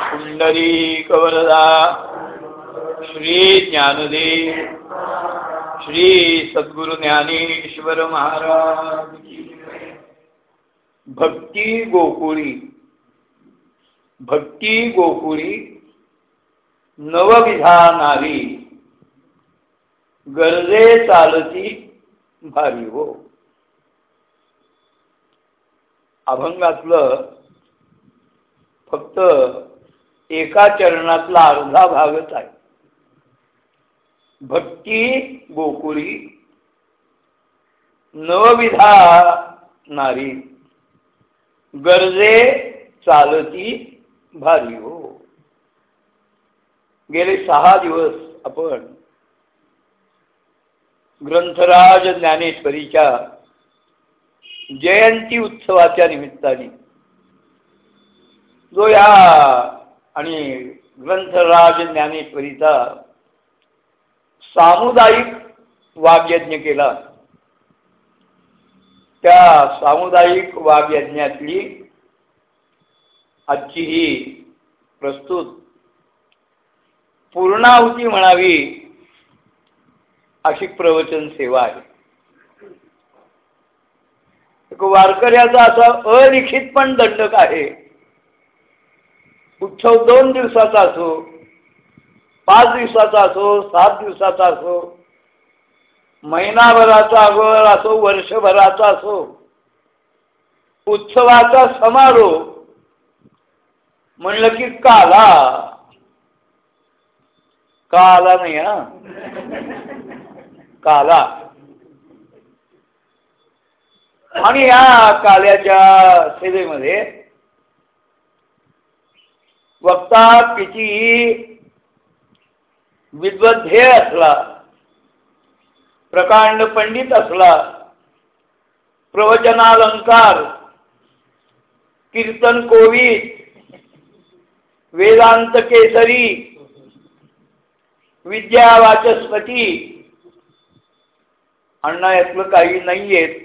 पुंडरी कवरदा श्री ज्ञानदेव श्री सद्गुरु ज्ञानेश्वर महाराज भक्ती गोकुळी भक्ती गोकुळी नवविधानारी गरजे चालती भारी हो. अभंगातलं फक्त एका चरणातला अर्धा भागच आहे. भक्ती गोकुळी नवविधा नारी गरजे चालती भारी हो. गेले सहा दिवस आपण ग्रंथराज ज्ञानेश्वरीच्या जयंती उत्सवाच्या निमित्ताने जो या आणि ग्रंथराज ज्ञानेश्वरीचा सामुदायिक वाग्यज्ञ केला. त्या सामुदायिक वाग्यज्ञातली आजची ही प्रस्तुत पूर्णाहुती म्हणावी अशी प्रवचन सेवा आहे. एक वारकऱ्याचा असा अलिखित पण दंडक आहे. उत्सव दोन दिवसाचा असो पाच दिवसाचा असो सात दिवसाचा असो महिनाभराचा अगोदर असो वर्षभराचा असो उत्सवाचा समारोह म्हणलं की काला. काला नाही हा? काला. आणि या काल्याच्या सेवेमध्ये वक्ता कितीही विद्वध्येय असला प्रकांड पंडित असला प्रवचनालंकार कीर्तन कोविद वेदांत केसरी विद्या वाचस्पती अण्णा यातलं काही नाही आहेत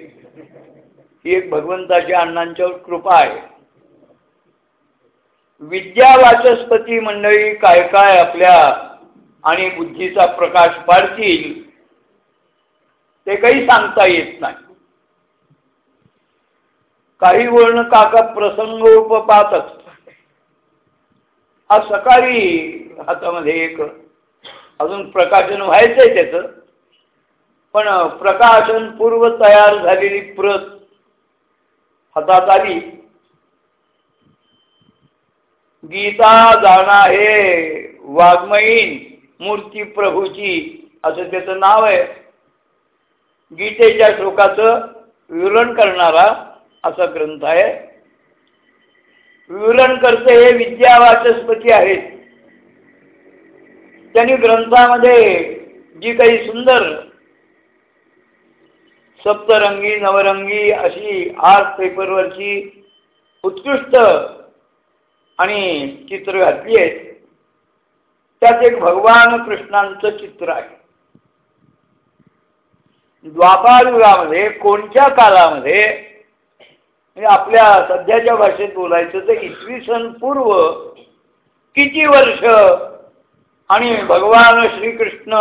ही एक भगवंताच्या अण्णांच्यावर कृपा आहे. विद्या वाचस्पती मंडळी काय काय आपल्या आणि बुद्धीचा प्रकाश पाडतील ते काही सांगता येत नाही. काही वर्ण काका प्रसंगोपपात असतात. आज सकाळी हातामध्ये एक अजून प्रकाशन व्हायचंय त्याचं पण प्रकाशन पूर्व तयार झालेली प्रत हातात आली. गीता जाणा हे वाग्मयीन मूर्ती प्रभूची असं त्याचं नाव आहे. गीतेच्या श्लोकाचं विवरण करणारा असा ग्रंथ आहे. विवरण करते हे विद्यावाचस्पती आहेत. त्यांनी ग्रंथामध्ये जी काही सुंदर सप्तरंगी नवरंगी अशी आर्ट पेपरवरची उत्कृष्ट आणि चित्र घातली आहेत. त्यात एक भगवान कृष्णांचं चित्र आहे. द्वापारयुगामध्ये कोणत्या काळामध्ये म्हणजे आपल्या सध्याच्या भाषेत बोलायचं तर इसवी सन पूर्व किती वर्ष आणि भगवान श्रीकृष्ण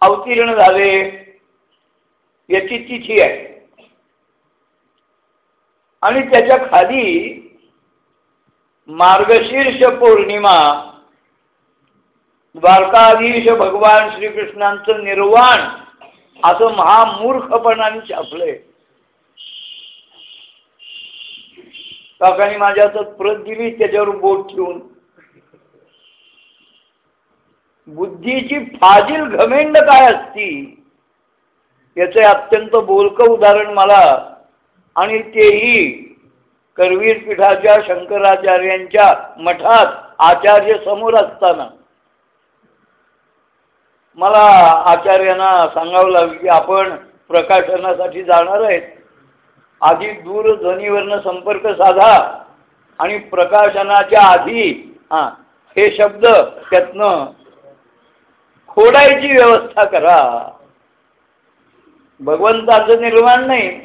अवतीर्ण झाले याची तिथी आहे. आणि त्याच्याखाली मार्गशीर्ष पौर्णिमा द्वारकाधीश भगवान श्रीकृष्णांचं निर्वाण असं महामूर्खपणाने छापलंय. काकाने माझ्या हातात प्रत दिली त्याच्यावर बोट ठेवून. बुद्धीची फाजील घमेंड काय असती? याचे अत्यंत बोलकं उदाहरण मला आणि तेही करवीर पीठाच्या शंकराचार्यांच्या मठात आचार्य समोर असताना. मला आचार्यांना सांगावं लागलं की आपण प्रकाशनासाठी जाणार आहेत. आधी दूरध्वनीवरनं संपर्क साधा आणि प्रकाशनाच्या आधी हा हे शब्द त्यातनं खोडायची व्यवस्था करा. भगवंताचं निर्माण नाही.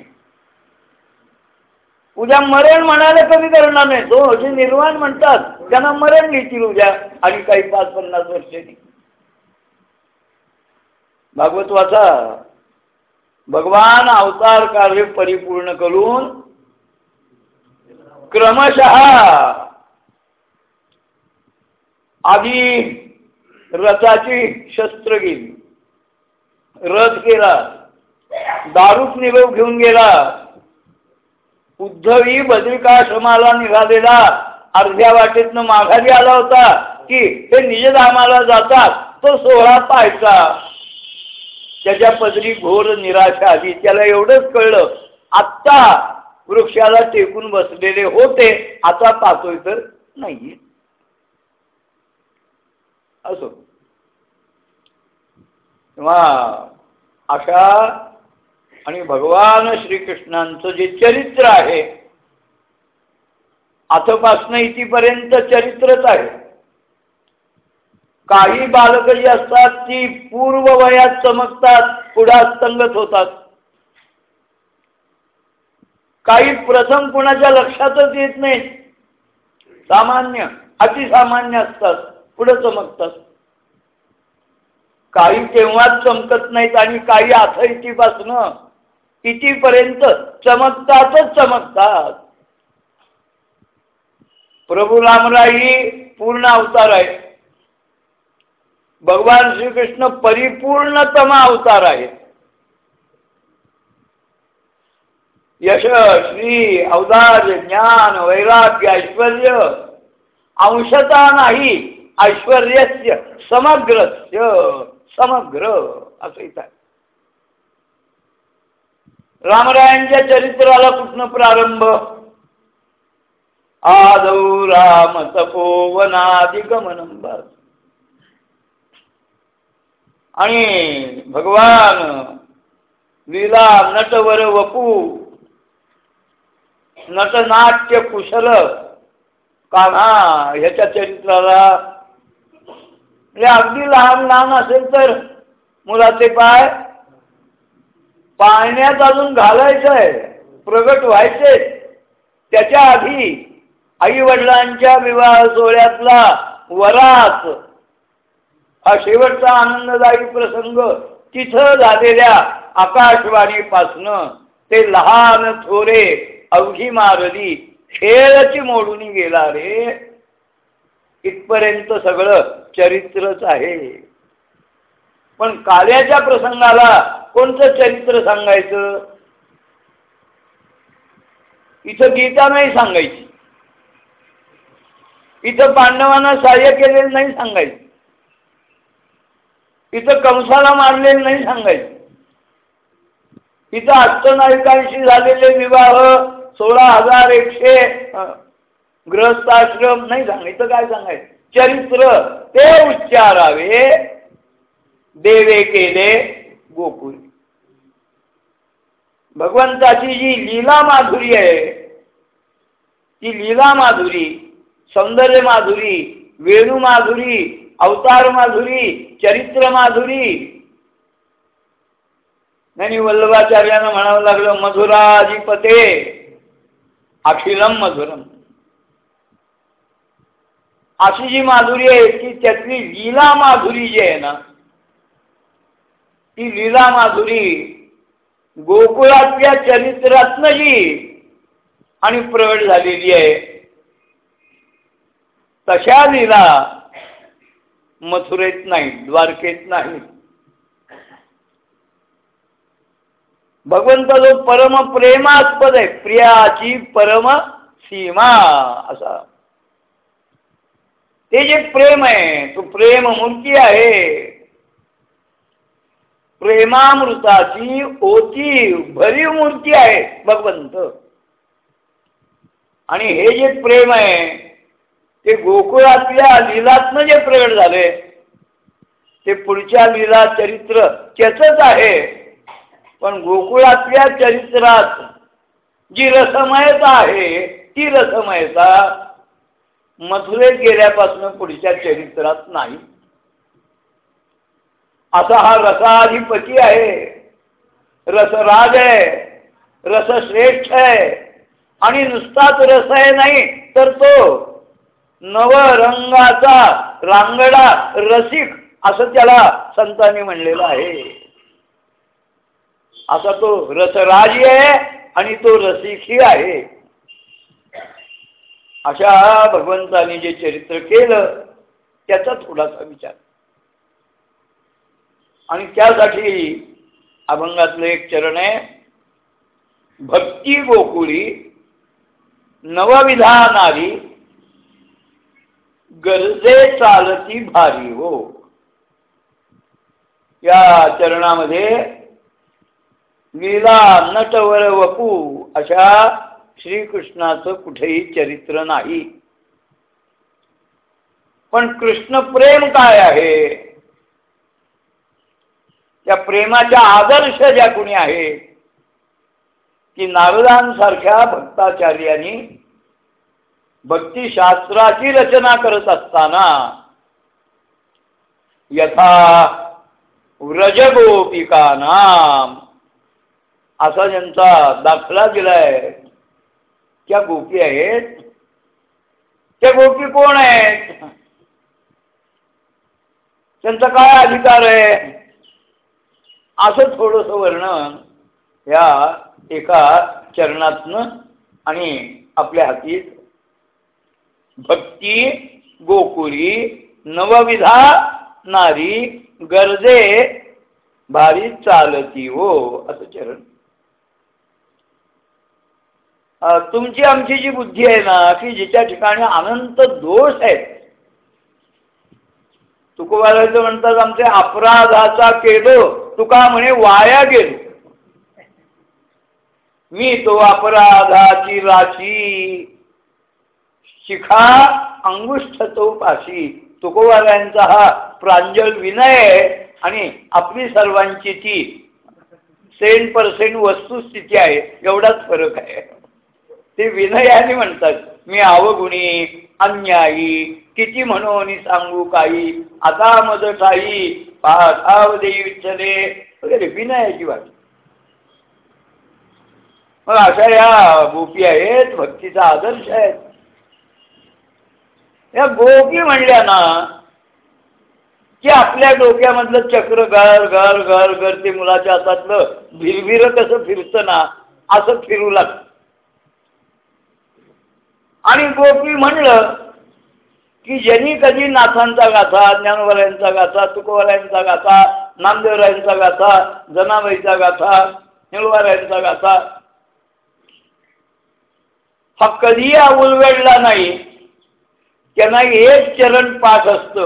उद्या मरण म्हणाले कमी करणार नाही. तो असे निर्वाण म्हणतात. त्यांना मरण घेतील उद्या. आणि काही पाच पन्नास वर्षांनी भागवत वाचा. भगवान अवतार कार्य परिपूर्ण करून क्रमशः आधी रथाची शस्त्र गेली रथ केला दारूच निभव घेऊन गेला. उद्धवी बद्रिकाश्रमाला निघालेला. अर्ध्या वाटेतनं माघारी आला होता की हे निजधामाला जातात तो सोहळा पाहायचा. त्याच्या पदरी घोर निराशा आली. त्याला एवढंच कळलं आत्ता वृक्षाला टेकून बसलेले होते आता पाहतोय तर नाही. असो. तेव्हा अशा आणि भगवान श्रीकृष्णांचं जे चरित्र आहे आथपासनं इथपर्यंत चरित्रच आहे. काही बालक जी असतात ती पूर्व वयात चमकतात पुढास्तंगत होतात. काही प्रथम कुणाच्या लक्षातच येत नाही सामान्य अतिसामान्य असतात पुढे चमकतात. काही तेव्हाच चमकत नाहीत आणि काही आथ इथपासनं इथपर्यंत चमकतातच चमकतात. प्रभू रामराई पूर्ण अवतार आहे भगवान श्रीकृष्ण परिपूर्णतम अवतार आहे यश श्री अवतार ज्ञान वैराग्य ऐश्वर अंशता नाही ऐश्वर्यस्य समग्रस्य समग्र असं इथं आहे. रामरायांच्या चरित्राला कुठनं प्रारंभ. आदौ राम तपोवनादिगमनम आणि भगवान लीला नटवर वपू. नटनाट्य कुशल कान्हा ह्याच्या चरित्राला. म्हणजे अगदी लहान लहान असेल तर मुलाचे पाय पाळण्यात अजून घालायचं आहे प्रगट व्हायचे त्याच्या आधी आई वडिलांच्या विवाह सोहळ्यातला वरात हा शेवटचा आनंददायी प्रसंग तिथं झालेल्या आकाशवाणीपासनं ते लहान थोरे अवघी मारली खेळची मोडून गेला रे. इथपर्यंत सगळं चरित्रच आहे. पण काल्याच्या प्रसंगाला कोणतं चरित्र सांगायचं? इथं गीता नाही सांगायची. इथं पांडवांना सहाय्य केलेलं नाही सांगायचं. इथं कंसाला मारलेलं नाही सांगायचं. इथं अष्टनायकांशी झालेले विवाह सोळा हजार एकशे ग्रहस्थाश्रम नाही सांगायचं काय सांगायचं? चरित्र ते उच्चारावे. देवे केले गोकुळ. भगवंताची जी लीला माधुरी आहे ती लीला माधुरी सौंदर्य माधुरी वेणू माधुरी अवतार माधुरी चरित्र माधुरी. नाही वल्लभाचार्यानं म्हणावं लागलं मधुराधिपते अखिलम मधुरम. अशी जी माधुरी आहे की त्यातली लीला माधुरी जी आहे ना ती लीला माधुरी. गोकुळातल्या चरित्रातनं जी आणि प्रगट झालेली आहे. तशा लीला मथुरेत नाही द्वारकेत नाही भगवंत जो परम प्रेमास्पद आहे प्रियाची परम सीमा असा. ते जे प्रेम आहे तो प्रेम मूर्ती आहे. प्रेमामृताची ओती भरीव मूर्ती आहे भगवंत. आणि हे जे प्रेम आहे ते गोकुळातल्या लिलातनं जे प्रगट झाले ते पुढच्या लीला चरित्र त्याच आहे. पण गोकुळातल्या चरित्रात जी रसमयता आहे ती रसमयता मथुरेत गेल्यापासून पुढच्या चरित्रात नाही. असा हा रसाधिपती आहे. रसराज आहे. रसश्रेष्ठ आहे. आणि नुसताच रस आहे नाही तर तो नवरंगाचा रांगडा रसिक असं त्याला संतांनी म्हणलेलं आहे. असा तो रसराजी आहे आणि तो रसिकही आहे. अशा भगवंतानी जे चरित्र केलं त्याचा थोडासा विचार आणि त्यासाठी अभंगातलं एक चरण आहे भक्ती गोकुळी नवविधानारी गरजे चालती भारी हो. या चरणामध्ये लीला नटवर वपू अशा श्रीकृष्णाचं कुठेही चरित्र नाही. पण कृष्ण प्रेम काय आहे? त्या प्रेमाच्या आदर्श ज्या कुणी आहेत की नारदांसारख्या भक्ताचार्यांनी भक्तिशास्त्राची रचना करत असताना यथा व्रजगोपिका नाम असा ज्यांचा दाखला दिलाय त्या गोपी आहेत. त्या गोपी कोण आहेत? त्यांचा काय अधिकार आहे? असं थोडस वर्णन या एका चरणातनं आणि आपल्या हातीत भक्ती गोकुरी नवविधा नारी गरजे भारी चालती हो असं चरण. तुमची आमची जी बुद्धी आहे ना की जिच्या ठिकाणी अनंत दोष आहेत तुकोबारायचं म्हणतात आमचे अपराधाचा केलो तुका म्हणे वाया गेलो. मी तो अपराधाची राशी शिखा अंगुष्ठ तो पाशी तुकोबारायांचा हा प्रांजल विनय आणि आपली सर्वांची ती सेंट पर्सेंट वस्तुस्थिती आहे एवढाच फरक आहे. ते विनयाने म्हणतात मी अवगुणी अन्यायी किती म्हणून सांगू काही? आता मज ठाई पाठाव देई विठ्ठले वगैरे विनयाची वाट मग अशा या गोपी आहेत भक्तीचा आदर्श आहे या गोपी म्हणल्या ना की आपल्या डोक्यामधलं चक्र घर घर घर घर ते मुलाच्या हातातलं भिरभिर कसं फिरतं ना असं फिरू लागतं. आणि गोपी म्हणलं की ज्यांनी कधी नाथांचा गाथा ज्ञानोबरायांचा गाथा तुकोबरायांचा गाथा नामदेवरायांचा गाथा जनाबाईचा गाथा निळवारायांचा गाथा हा कधी उलवेडला नाही. त्यांना एक चरण पाठ असत.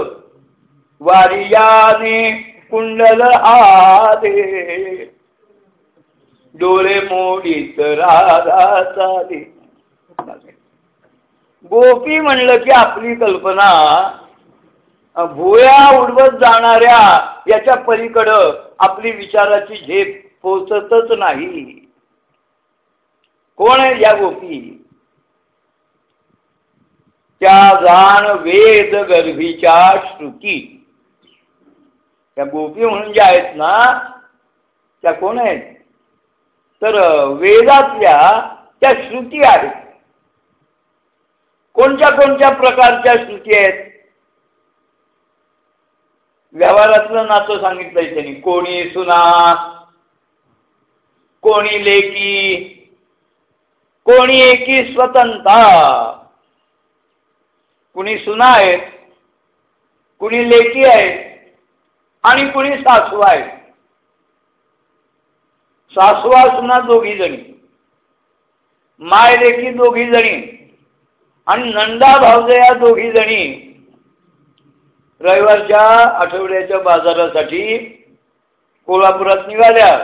वारियाने कुंडल आदे डोळे मोडीत राधा चाले. गोपी म्हणलं की आपली कल्पना भुया उडवत जाणाऱ्या याच्या पलीकडं आपली विचाराची झेप पोचतच नाही. कोण आहे या गोपी? त्या जाण वेद गर्भीच्या श्रुती. त्या गोपी म्हणून ज्या आहेत ना त्या कोण आहेत? तर वेदातल्या त्या श्रुती आहेत. कोणत्या कोणत्या प्रकारच्या श्रुती आहेत? व्यवहारातलं नातं सांगितलंय त्यांनी. कोणी सुना कोणी लेकी कोणी एकी स्वतंत्र कुणी सुना आहेत कुणी लेकी आहेत आणि कुणी सासू आहेत. सासवा सुना दोघी जणी. माय लेकी दोघी जणी. आणि नंदा भावजया दोघी जणी रविवारच्या आठवड्याच्या बाजारासाठी कोल्हापुरात निघाल्या.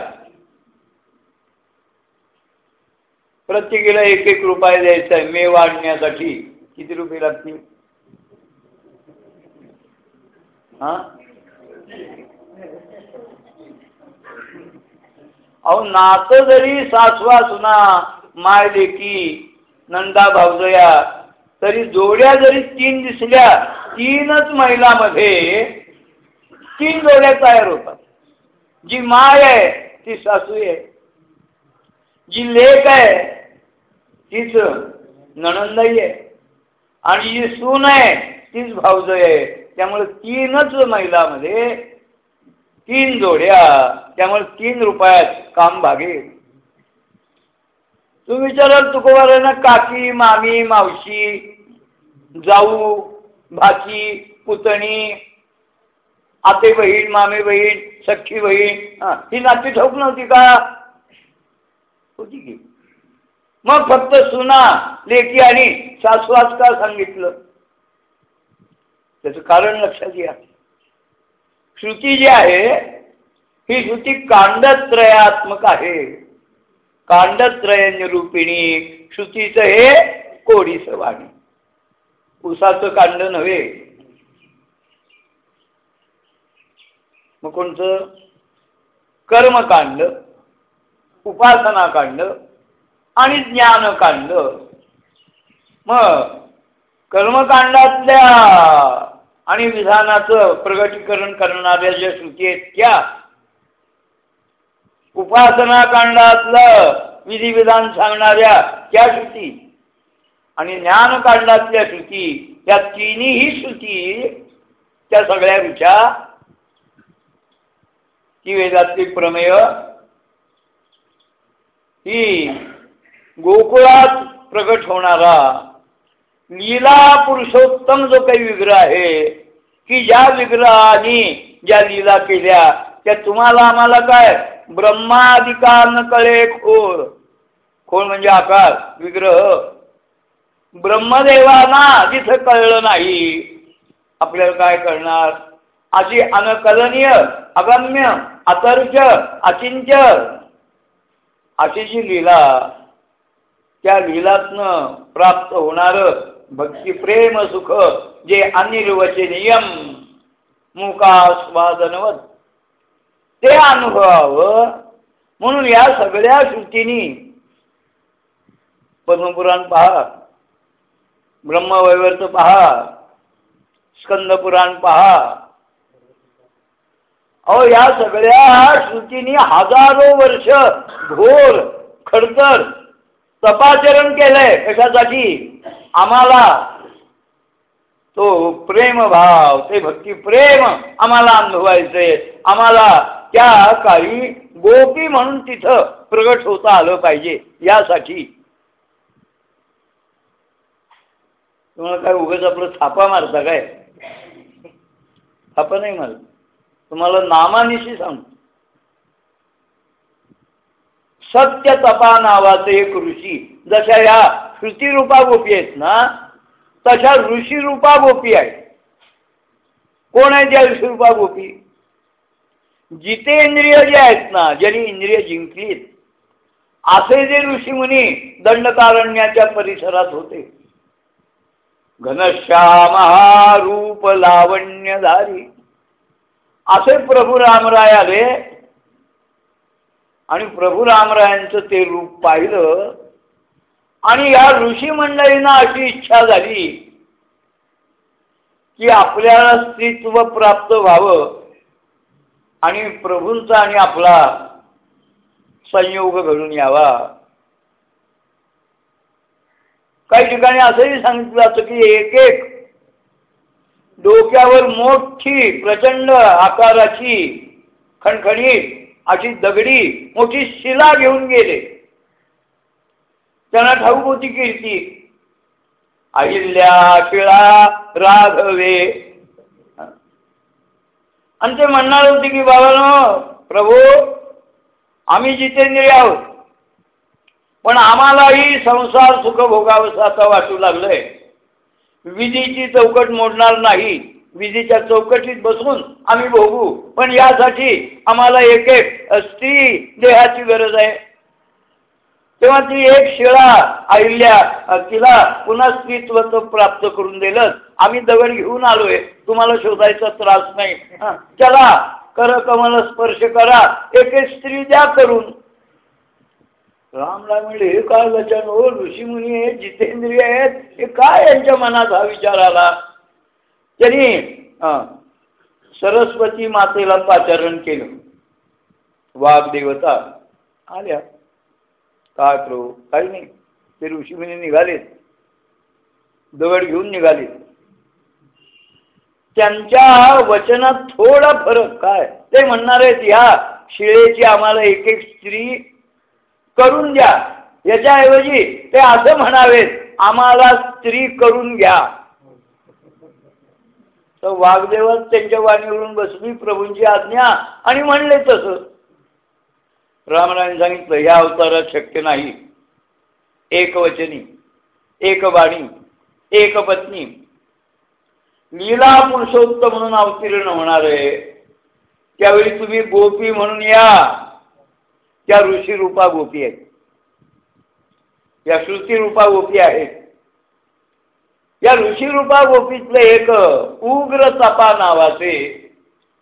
प्रत्येकीला एक एक रुपये द्यायचा आहे मे वाढण्यासाठी किती रुपये लागतील? हा? अहो नातं जरी सासवा सुना माय लेकी नंदा भावजया तरी जोड्या जरी तीन दिसल्या तीनच महिलामध्ये तीन जोड्या तयार होतात. जी माय आहे ती सासू आहे. जी लेख आहे तीच नणंदाई आहे. आणि जी सून आहे तीच भाऊजय आहे. त्यामुळे तीनच महिलामध्ये तीन जोड्या त्यामुळे तीन रुपयात काम भागेल. तुम्ही विचाराल तुकोबारांना काकी मामी मावशी जाऊ भाची पुतणी आते बहीण मामे बहीण सख्खी बहीण ही नाती ठाऊक नव्हती का? होती की. मग फक्त सुना लेखी आणि सासवास का सांगितलं. त्याच कारण लक्षात घ्या. श्रुती जी आहे ही श्रुती कांडत्रयात्मक आहे. कांडत्रय निरूपिणी श्रुतीचं हे कोडीस वाणी. उसाचं कांड नव्हे. मग कोणतं कर्मकांड उपासनाकांड आणि ज्ञानकांड. मग कर्मकांडातल्या आणि विधानाचं प्रगटीकरण करणाऱ्या ज्या श्रुती आहेत त्या उपासनाकांडातलं विधिविधान सांगणाऱ्या त्या श्रुती आणि ज्ञानकांडातल्या श्रुती या तिन्ही श्रुती त्या सगळ्या विचार ती वेदातली प्रमेय ही गोकुळात प्रगट होणारा लीला पुरुषोत्तम जो काही विग्रह आहे की ज्या विग्रहाने ज्या लीला केल्या त्या तुम्हाला आम्हाला काय? ब्रह्माधिकार न कळे खोल खोल म्हणजे आकार विग्रह. ब्रह्मदेवाना जिथं कळलं नाही. आपल्याला काय करणार अशी अनकलनीय अगम्य अतर्च अचिंच्य अशी जी लीला त्या लीलातनं प्राप्त होणार भक्ती प्रेम सुख जे अनिर्वचनीयम मुकास्वादनवत. ते अनुभवावं. म्हणून या सगळ्या श्रुतींनी पद्मपुराण पहा. ब्रह्मवैवर्त पहा स्कंदपुराण पहा. अहो या सगळ्या श्रुतींनी हजारो वर्ष घोर खडतर तपाचरण केलंय कशासाठी? आम्हाला तो प्रेम भाव ते भक्ती प्रेम आम्हाला अनुभवायचंय. आम्हाला त्या काही गोपी म्हणून तिथं प्रगट होता आलं पाहिजे. यासाठी तुम्हाला काय उगाच आपलं थापा मारता काय? थापा नाही मारत. तुम्हाला नामानिशी सांगतो. सत्य तपा नावाचे एक ऋषी जशा या श्रुतीरूपा गोपी आहेत ना तशा ऋषीरूपा गोपी आहेत. कोण आहे त्या ऋषीरूपा गोपी? जितेंद्रिय जे आहेत ना ज्यांनी इंद्रिय जिंकलीत असे जे ऋषीमुनी दंडकारण्याच्या परिसरात होते. घनश्याम रूप लावण्यधारी असे प्रभू रामराय आले. आणि प्रभू रामरायांचं ते रूप पाहिलं. आणि या ऋषी मंडळींना अशी इच्छा झाली की आपल्याला स्त्रीत्व प्राप्त व्हावं. आणि प्रभूंचा आणि आपला संयोग घडून यावा. काही ठिकाणी असंही सांगितलं जातं की एक एक डोक्यावर मोठी प्रचंड आकाराची खणखणीत अशी दगडी मोठी शिला घेऊन गेले. त्यांना ठाऊक होती कीर्ती अहिल्या शिळा राघवे. आणि ते म्हणणार होते की बाबा प्रभू आम्ही जितेंद्रिय आहोत. पण आम्हालाही संसार सुख भोगावं वाटू लागलंय. विधीची चौकट मोडणार नाही. विधीच्या चौकटीत बसून आम्ही भोगू. पण यासाठी आम्हाला एक एक स्त्री देहाची गरज आहे. तेव्हा ती एक शिळा अहिल्या तिला पुन्हा स्त्रीत्व प्राप्त करून दिलं आम्ही दगड घेऊन आलोय. तुम्हाला शोधायचा त्रास नाही. चला कर कमल स्पर्श करा. एक एक स्त्री द्या करून. रामला म्हणले हे काय वचन हो ऋषीमुनी आहेत जितेंद्रिय आहेत. हे काय यांच्या मनात हा विचार आला? त्यांनी सरस्वती मातेला पाचारण केलं. वाघदेवता आल्या. काय करू काही नाही. ते ऋषीमुनी निघालेत. दगड घेऊन निघाले त्यांच्या वचनात थोडा फरक. काय? ते म्हणणार आहेत ह्या शिळेची आम्हाला एक एक स्त्री करून द्या याच्याऐवजी ते असं म्हणावेत आम्हाला स्त्री करून घ्या. तर वाघदेवच त्यांच्या वाणीवरून बसली प्रभूंची आज्ञा आणि म्हणले तसं. रामराने सांगितलं या अवतारात शक्य नाही. एक वचनी एक बाणी एक पत्नी. लीला पुरुषोत्तम म्हणून अवतीर्ण होणार आहे. त्यावेळी तुम्ही गोपी म्हणून या. त्या ऋषी रूपा गोपी आहेत. या श्रुती रूपा गोपी आहेत. या ऋषी रूपा गोपीतलं एक उग्र तपा नावाचे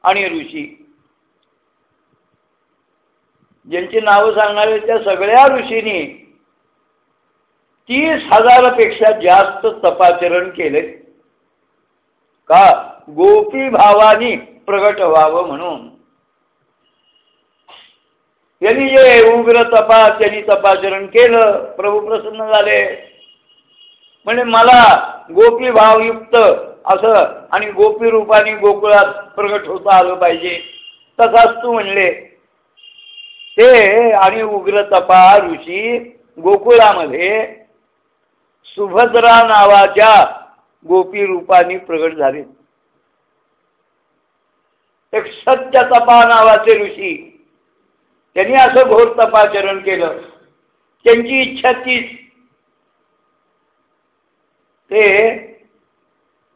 आणि ऋषी. ज्यांची नावं सांगणारे त्या सगळ्या ऋषींनी तीस हजारापेक्षा जास्त तपाचरण केले का? गोपी भावानी प्रगट व्हावं म्हणून. यांनी जे उग्र तपा त्यांनी तपाचरण केलं प्रभू प्रसन्न झाले. म्हणजे मला गोपी भावयुक्त असं आणि गोपी रूपाने गोकुळात प्रगट होता आलं पाहिजे. तसाच तू म्हणले. ते आणि उग्र तपा ऋषी गोकुळामध्ये सुभद्रा नावाच्या गोपी रूपाने प्रगट झाले. एक सत्य तपा नावाचे ऋषी त्यांनी असं घोर तपाचरण केलं. त्यांची इच्छा तीच. ते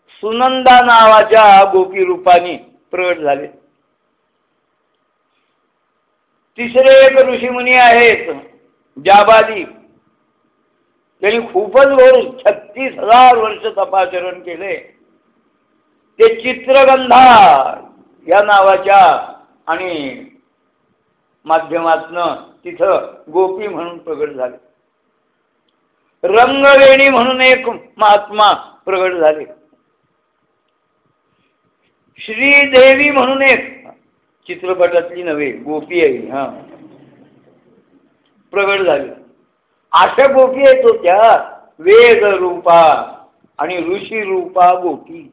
सुनंदा नावाच्या गोपी रूपाने प्रगट झाले. तिसरे एक ऋषीमुनी आहेत जाबादी. त्यांनी खूपच घोर छत्तीस हजार वर्ष तपाचरण केले. ते चित्रगंधा या नावाच्या आणि माध्यमातनं तिथं गोपी म्हणून प्रगट झाले. रंगवेणी म्हणून एक महात्मा प्रगट झाले. श्रीदेवी म्हणून एक चित्रपटातली नव्हे गोपी आहे हा. प्रगट झाली. अशा गोपी आहेत होत्या वेद रूपा आणि ऋषी रूपा गोपी.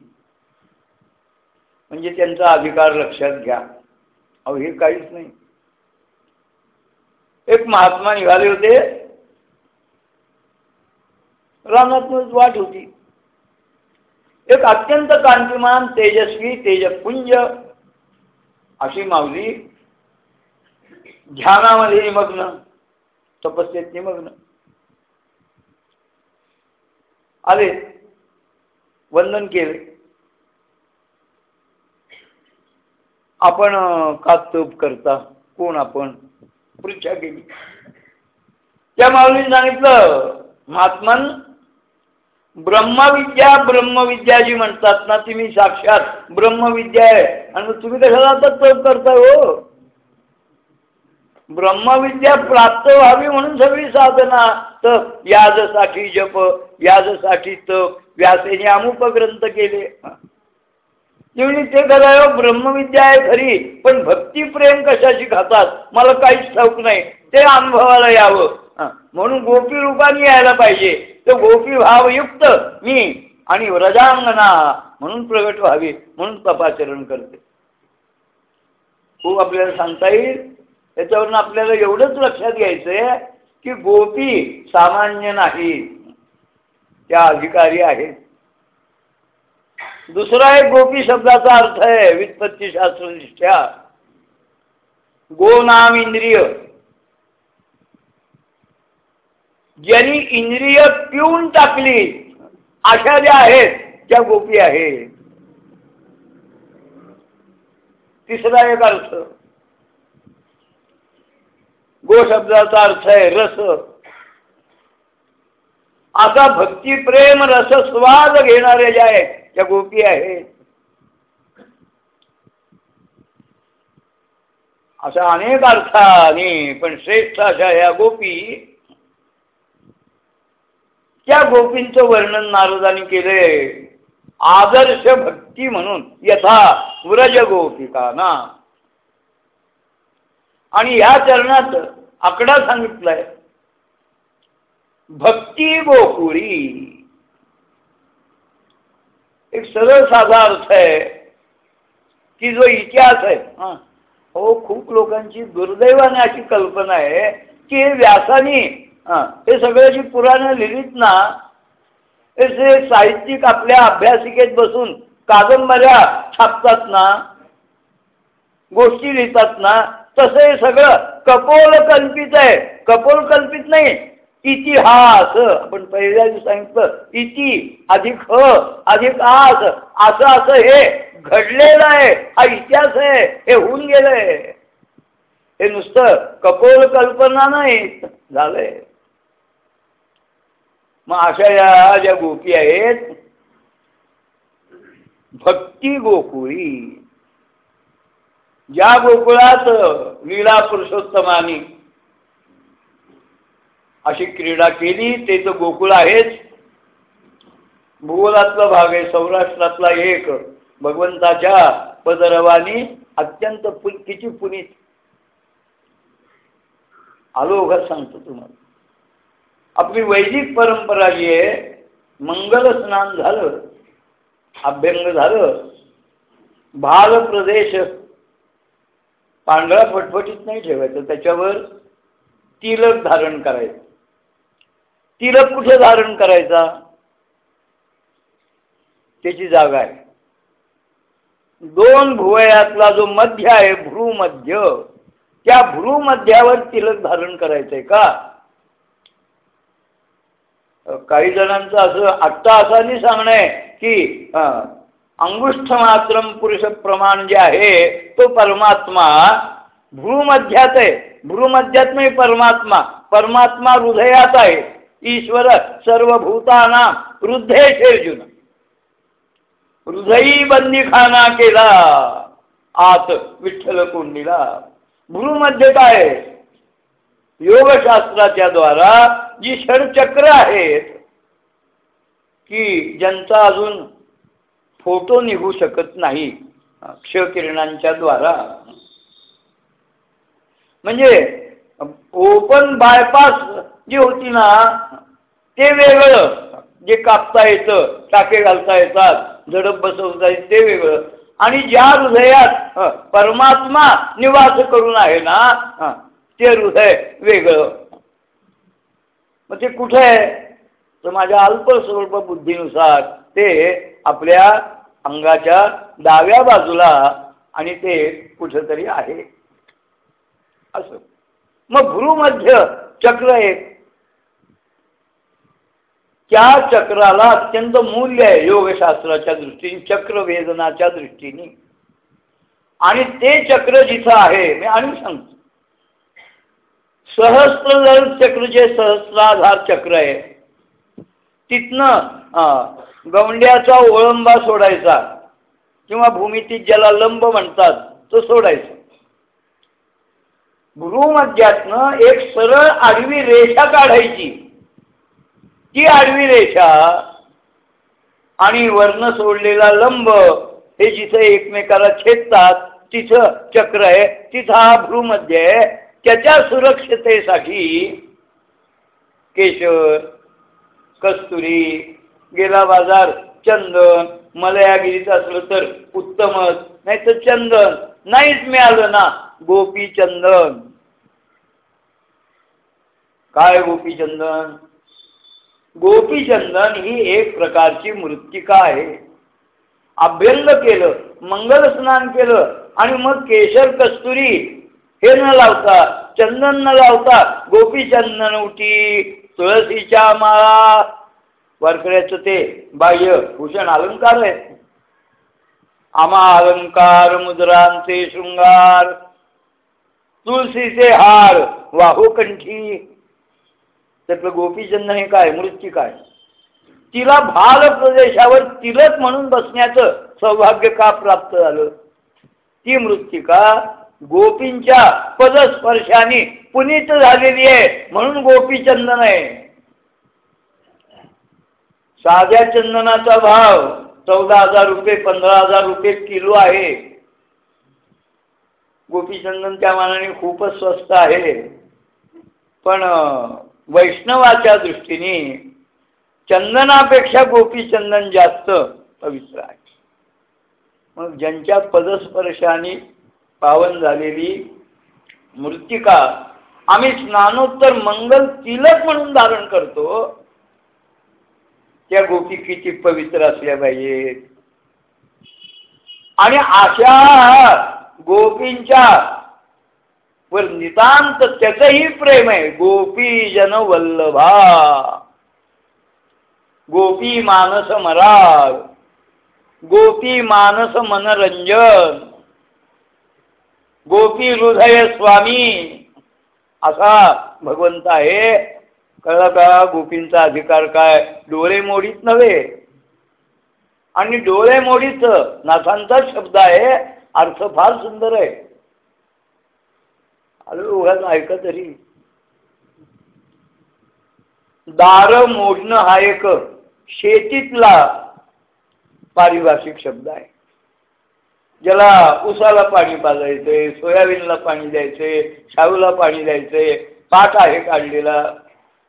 म्हणजे त्यांचा अधिकार लक्षात घ्या. अहो हे काहीच नाही. एक महात्मा निघाले होते. रानातूनच वाट होती. एक अत्यंत कांतिमान तेजस्वी तेजपुंज अशी माऊली ध्यानामध्ये निमग्न तपस्येत निमग्न. आले वंदन केले. आपण का तप करता? कोण आपण? परीक्षा केली त्या माऊलीने सांगितलं महात्मन ब्रह्मविद्या ब्रह्मविद्या जी म्हणतात ना ती मी साक्षात ब्रह्मविद्या आहे. आणि तुम्ही कशाला आता तप करताय हो? ब्रह्मविद्या प्राप्त व्हावी म्हणून सगळी साधना तर याजसाठी जप याजसाठी तप व्यासेने अमुक ग्रंथ केले. तेवढी ते खरं ब्रह्मविद्या आहे खरी पण भक्तिप्रेम कशाची खातात? मला काहीच ठाऊक नाही. ते अनुभवाला यावं. म्हणून गोपी रूपाने यायला पाहिजे. तर गोपी भावयुक्त मी आणि व्रजांगना म्हणून प्रगट व्हावी म्हणून तपाचरण करते. खूप आपल्याला सांगता येईल. त्याच्यावरून आपल्याला एवढंच लक्षात घ्यायचंय की गोपी सामान्य नाही. त्या अधिकारी आहेत. दुसरा एक गोपी शब्दाचा अर्थ आहे व्युत्पत्ती शास्त्रदृष्ट्या गो नाम इंद्रिय. ज्यांनी इंद्रिय पिऊन टाकली अशा ज्या आहेत त्या गोपी आहेत. तिसरा एक अर्थ. गो शब्दाचा अर्थ आहे रस. आता भक्तिप्रेम रस स्वाद घेणारे ज्या आहेत त्या गोपी आहेत अशा अनेक अर्थाने पण श्रेष्ठ अशा या गोपी त्या गोपींचं वर्णन नारदानी केले आदर्श भक्ती म्हणून यथा व्रज गोपिका ना. आणि या चरणात आकडा सांगितलाय. भक्ती गोकुळी एक सरळ साधा अर्थ आहे की जो इतिहास आहे. हो. खूप लोकांची दुर्दैवाने अशी कल्पना आहे की हे व्यासानी हे सगळं जी पुराणं लिहिलीत ना हे जे साहित्यिक आपल्या अभ्यासिकेत बसून कादंबऱ्या छापतात ना गोष्टी लिहितात ना तसं हे सगळं कपोल कल्पित आहे. कपोल कल्पित नाही इतिहास. आपण पहिल्या दिवशी सांगितलं इति अधिक ह अधिक आस असं असं हे घडलेलं आहे हा इतिहास आहे हे होऊन गेलंय. हे नुसतं कपोल कल्पना नाही झालंय. मग अशा या ज्या गोपी आहेत भक्ती गोकुळी. ज्या गोकुळात लीला पुरुषोत्तमानी अशी क्रीडा केली ते तर गोकुळ आहेच. भूगोलातला भाग आहे सौराष्ट्रातला एक भगवंताच्या पदरवानी अत्यंत पु किती पुनीत. आलो सांगतो तुम्हाला. आपली वैदिक परंपरा जी आहे मंगल स्नान झालं अभ्यंग झालं भाल प्रदेश पांढरा फटफटीत नाही ठेवायचं त्याच्यावर तिलक धारण करायचं. तिलक कुठे धारण करायचा? त्याची जागा आहे. दोन भुवयातला जो मध्य आहे भ्रूमध्य त्या भ्रूमध्यावर तिलक धारण करायचंय का? काही जणांचं असं आत्ता असानी सांगणं आहे की अंगुष्ठ मात्रम पुरुष प्रमाण जे आहे तो परमात्मा भ्रूमध्यात आहे. भ्रूमध्यात नाही परमात्मा. परमात्मा हृदयात आहे. ईश्वर सर्व भूताना हृदयेश अर्जुन हृदयी बंदीखाना केला. आत विठ्ठल कुंडीला. भ्रूमध्ये काय? योगशास्त्राच्या द्वारा जी षडचक्र आहेत की ज्यांचा अजून फोटो निघू शकत नाही क्षकिरणांच्या द्वारा. म्हणजे ओपन बायपास जी होती ना ते वेगळं. जे कापता येतं टाके घालता येतात झडप बसवता येत ते वेगळं. आणि ज्या हृदयात परमात्मा निवास करून आहे ना ते हृदय वेगळं. मग ते कुठे आहे? तर माझ्या अल्पस्वरूप बुद्धीनुसार ते आपल्या अंगाच्या डाव्या बाजूला आणि ते कुठेतरी आहे. असं. मग भ्रूमध्य चक्र एक. त्या चक्राला अत्यंत मूल्य आहे योगशास्त्राच्या दृष्टीने चक्र वेदनाच्या दृष्टीने. आणि ते चक्र जिथं आहे मी आणि सांगतो. सहस्त्र चक्र जे सहस्राधार चक्र आहे तिथनं गवंड्याचा ओळंबा सोडायचा किंवा भूमितीत ज्याला लंब म्हणतात तो सोडायचा. भ्रूमध्यातनं एक सरळ आडवी रेषा काढायची. ती आडवी रेषा आणि वर्ण सोडलेला लंब हे जिथं एकमेकाला छेदतात तिथं चक्र आहे तिथं हा भ्रूमध्ये आहे त्याच्या सुरक्षतेसाठी केशर कस्तुरी गेला बाजार चंदन मलयागिरीच असलं तर उत्तमच नाही तर चंदन नाहीच मिळालं ना गोपी चंदन. काय गोपीचंदन गोपीचंदन ही एक प्रकारची मृत्तिका आहे. अभ्यंग केलं मंगल स्नान केलं आणि मग केशर कस्तुरी हे न लावता चंदन न लावता गोपीचंदन उठी तुळशीच्या माळा. वारकऱ्याचं ते बाह्य भूषण अलंकार आहेत आमा अलंकार मुद्रांचे शृंगार तुळशीचे हार वाहुकंठी त्यातलं गोपीचंद हे काय मृत्यू काय? तिला भाल प्रदेशावर तिलक म्हणून बसण्याचं सौभाग्य का प्राप्त झालं? ती मृत्तिका गोपींच्या पदस्पर्शाने पुनीत झालेली आहे म्हणून गोपीचंदन आहे. साध्या चंदनाचा भाव चौदा हजार रुपये पंधरा हजार रुपये किलो आहे. गोपीचंदन त्या मानाने खूपच स्वस्त आहे. पण वैष्णवाच्या दृष्टीने चंदनापेक्षा गोपीचंदन जास्त पवित्र आहे. मग ज्यांच्या पदस्पर्शाने पावन झालेली मृतिका आम्ही स्नानोत्तर मंगल तिलक म्हणून धारण करतो त्या गोपी किती पवित्र असल्या पाहिजेत. आणि अशा गोपींच्या वर नितांत त्याचही प्रेम आहे. गोपी जन वल्लभा. गोपी मानस मराग. गोपी मानस मनरंजन. गोपी हृदय स्वामी. असा भगवंत आहे. कळलं का? गोपींचा अधिकार काय? डोळे मोडीत नव्हे. आणि डोळे मोडीत नाथांचा शब्द आहे. अर्थ फार सुंदर आहे. अरे उगाच ऐका तरी. दार मोडणं हा एक शेतीतला पारिभाषिक शब्द आहे. ज्याला उसाला पाणी पाजायचंय सोयाबीनला पाणी द्यायचंय शाळूला पाणी द्यायचंय पाठ आहे काढलेला.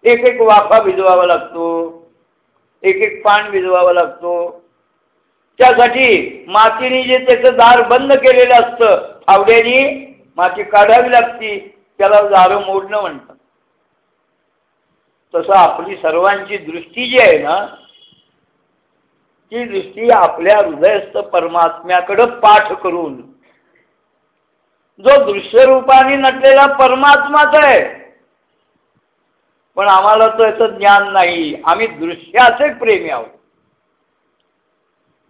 एक एक वाफा भिजवावा लागतो. एक एक पान भिजवावा लागतो. त्यासाठी मातीने जे त्याचं दार बंद केलेलं असतं फावड्यानी माती काढावी लागती त्याला दारं मोडणं म्हणतात. तसं आपली सर्वांची दृष्टी जी आहे ना ती दृष्टी आपल्या हृदयस्थ परमात्म्याकडं पाठ करून जो दृश्यरूपाने नटलेला परमात्माच आहे पण आम्हाला त्याचं ज्ञान नाही. आम्ही दृश्याचे प्रेमी आहोत.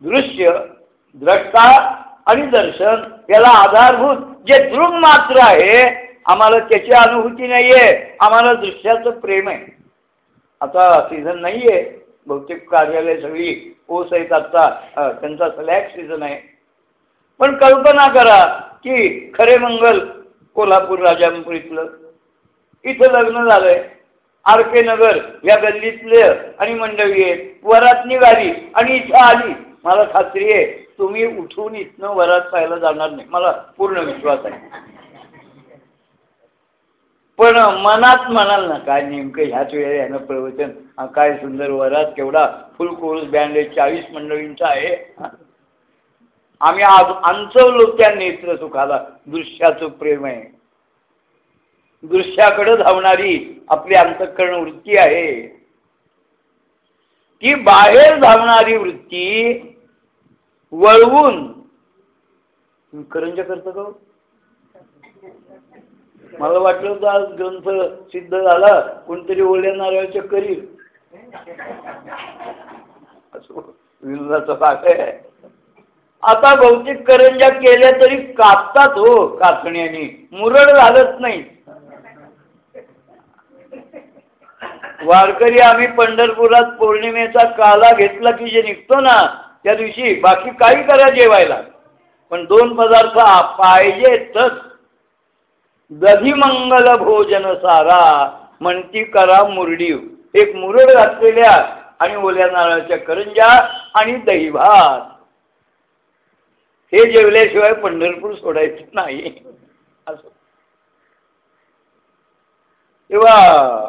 दृश्य द्रष्टा आणि दर्शन याला आधारभूत जे दृंग मात्र आहे आम्हाला त्याची अनुभूती नाहीये. आम्हाला दृश्याचं प्रेम आहे. आता सीझन नाहीये. बहुतेक कार्यालय सगळी ओस आहेत आता. त्यांचा स्लॅक सीझन आहे. पण कल्पना करा की खरे मंगल कोल्हापूर राजापूर इथलं. इथं लग्न झालंय. आर के नगर या गल्लीतले आणि मंडळी आहेत. वरात निघाली आणि इथं आली. मला खात्री आहे तुम्ही उठून इथनं वरात पाहायला जाणार नाही. मला पूर्ण विश्वास आहे. पण मनात म्हणाल ना काय नेमकं ह्याच वेळेला यानं प्रवचन? काय सुंदर वरात केवढा फुल कोर्स बँड आहे चाळीस मंडळींचा आहे. आम्ही आज अंचवलो त्या नेत्र सुखाला दृश्याचं प्रेम आहे. दृश्याकडे धावणारी आपली अंतःकरण वृत्ती आहे. ती बाहेर धावणारी वृत्ती वळवून. करंजा करत का हो? मला वाटलं होतं आज ग्रंथ सिद्ध झाला कोणतरी ओल्या नारळाच्या करील. विरोधाचा भाग आहे. आता भौतिक करंजा केल्या तरी कापतात हो कापण्याने मुरड घालत नाही. वारकरी आम्ही पंढरपुरात पौर्णिमेचा काला घेतला की जे निघतो ना त्या दिवशी बाकी काही करा जेवायला. पण दोन पदार्थ पाहिजेतच. दधी मंगल भोजन सारा म्हणती करा मुरडी एक मुरड घातलेल्या आणि ओल्या नारळाच्या करंजा आणि दही भात. हे जेवल्याशिवाय पंढरपूर सोडायचं नाही. असं. तेव्हा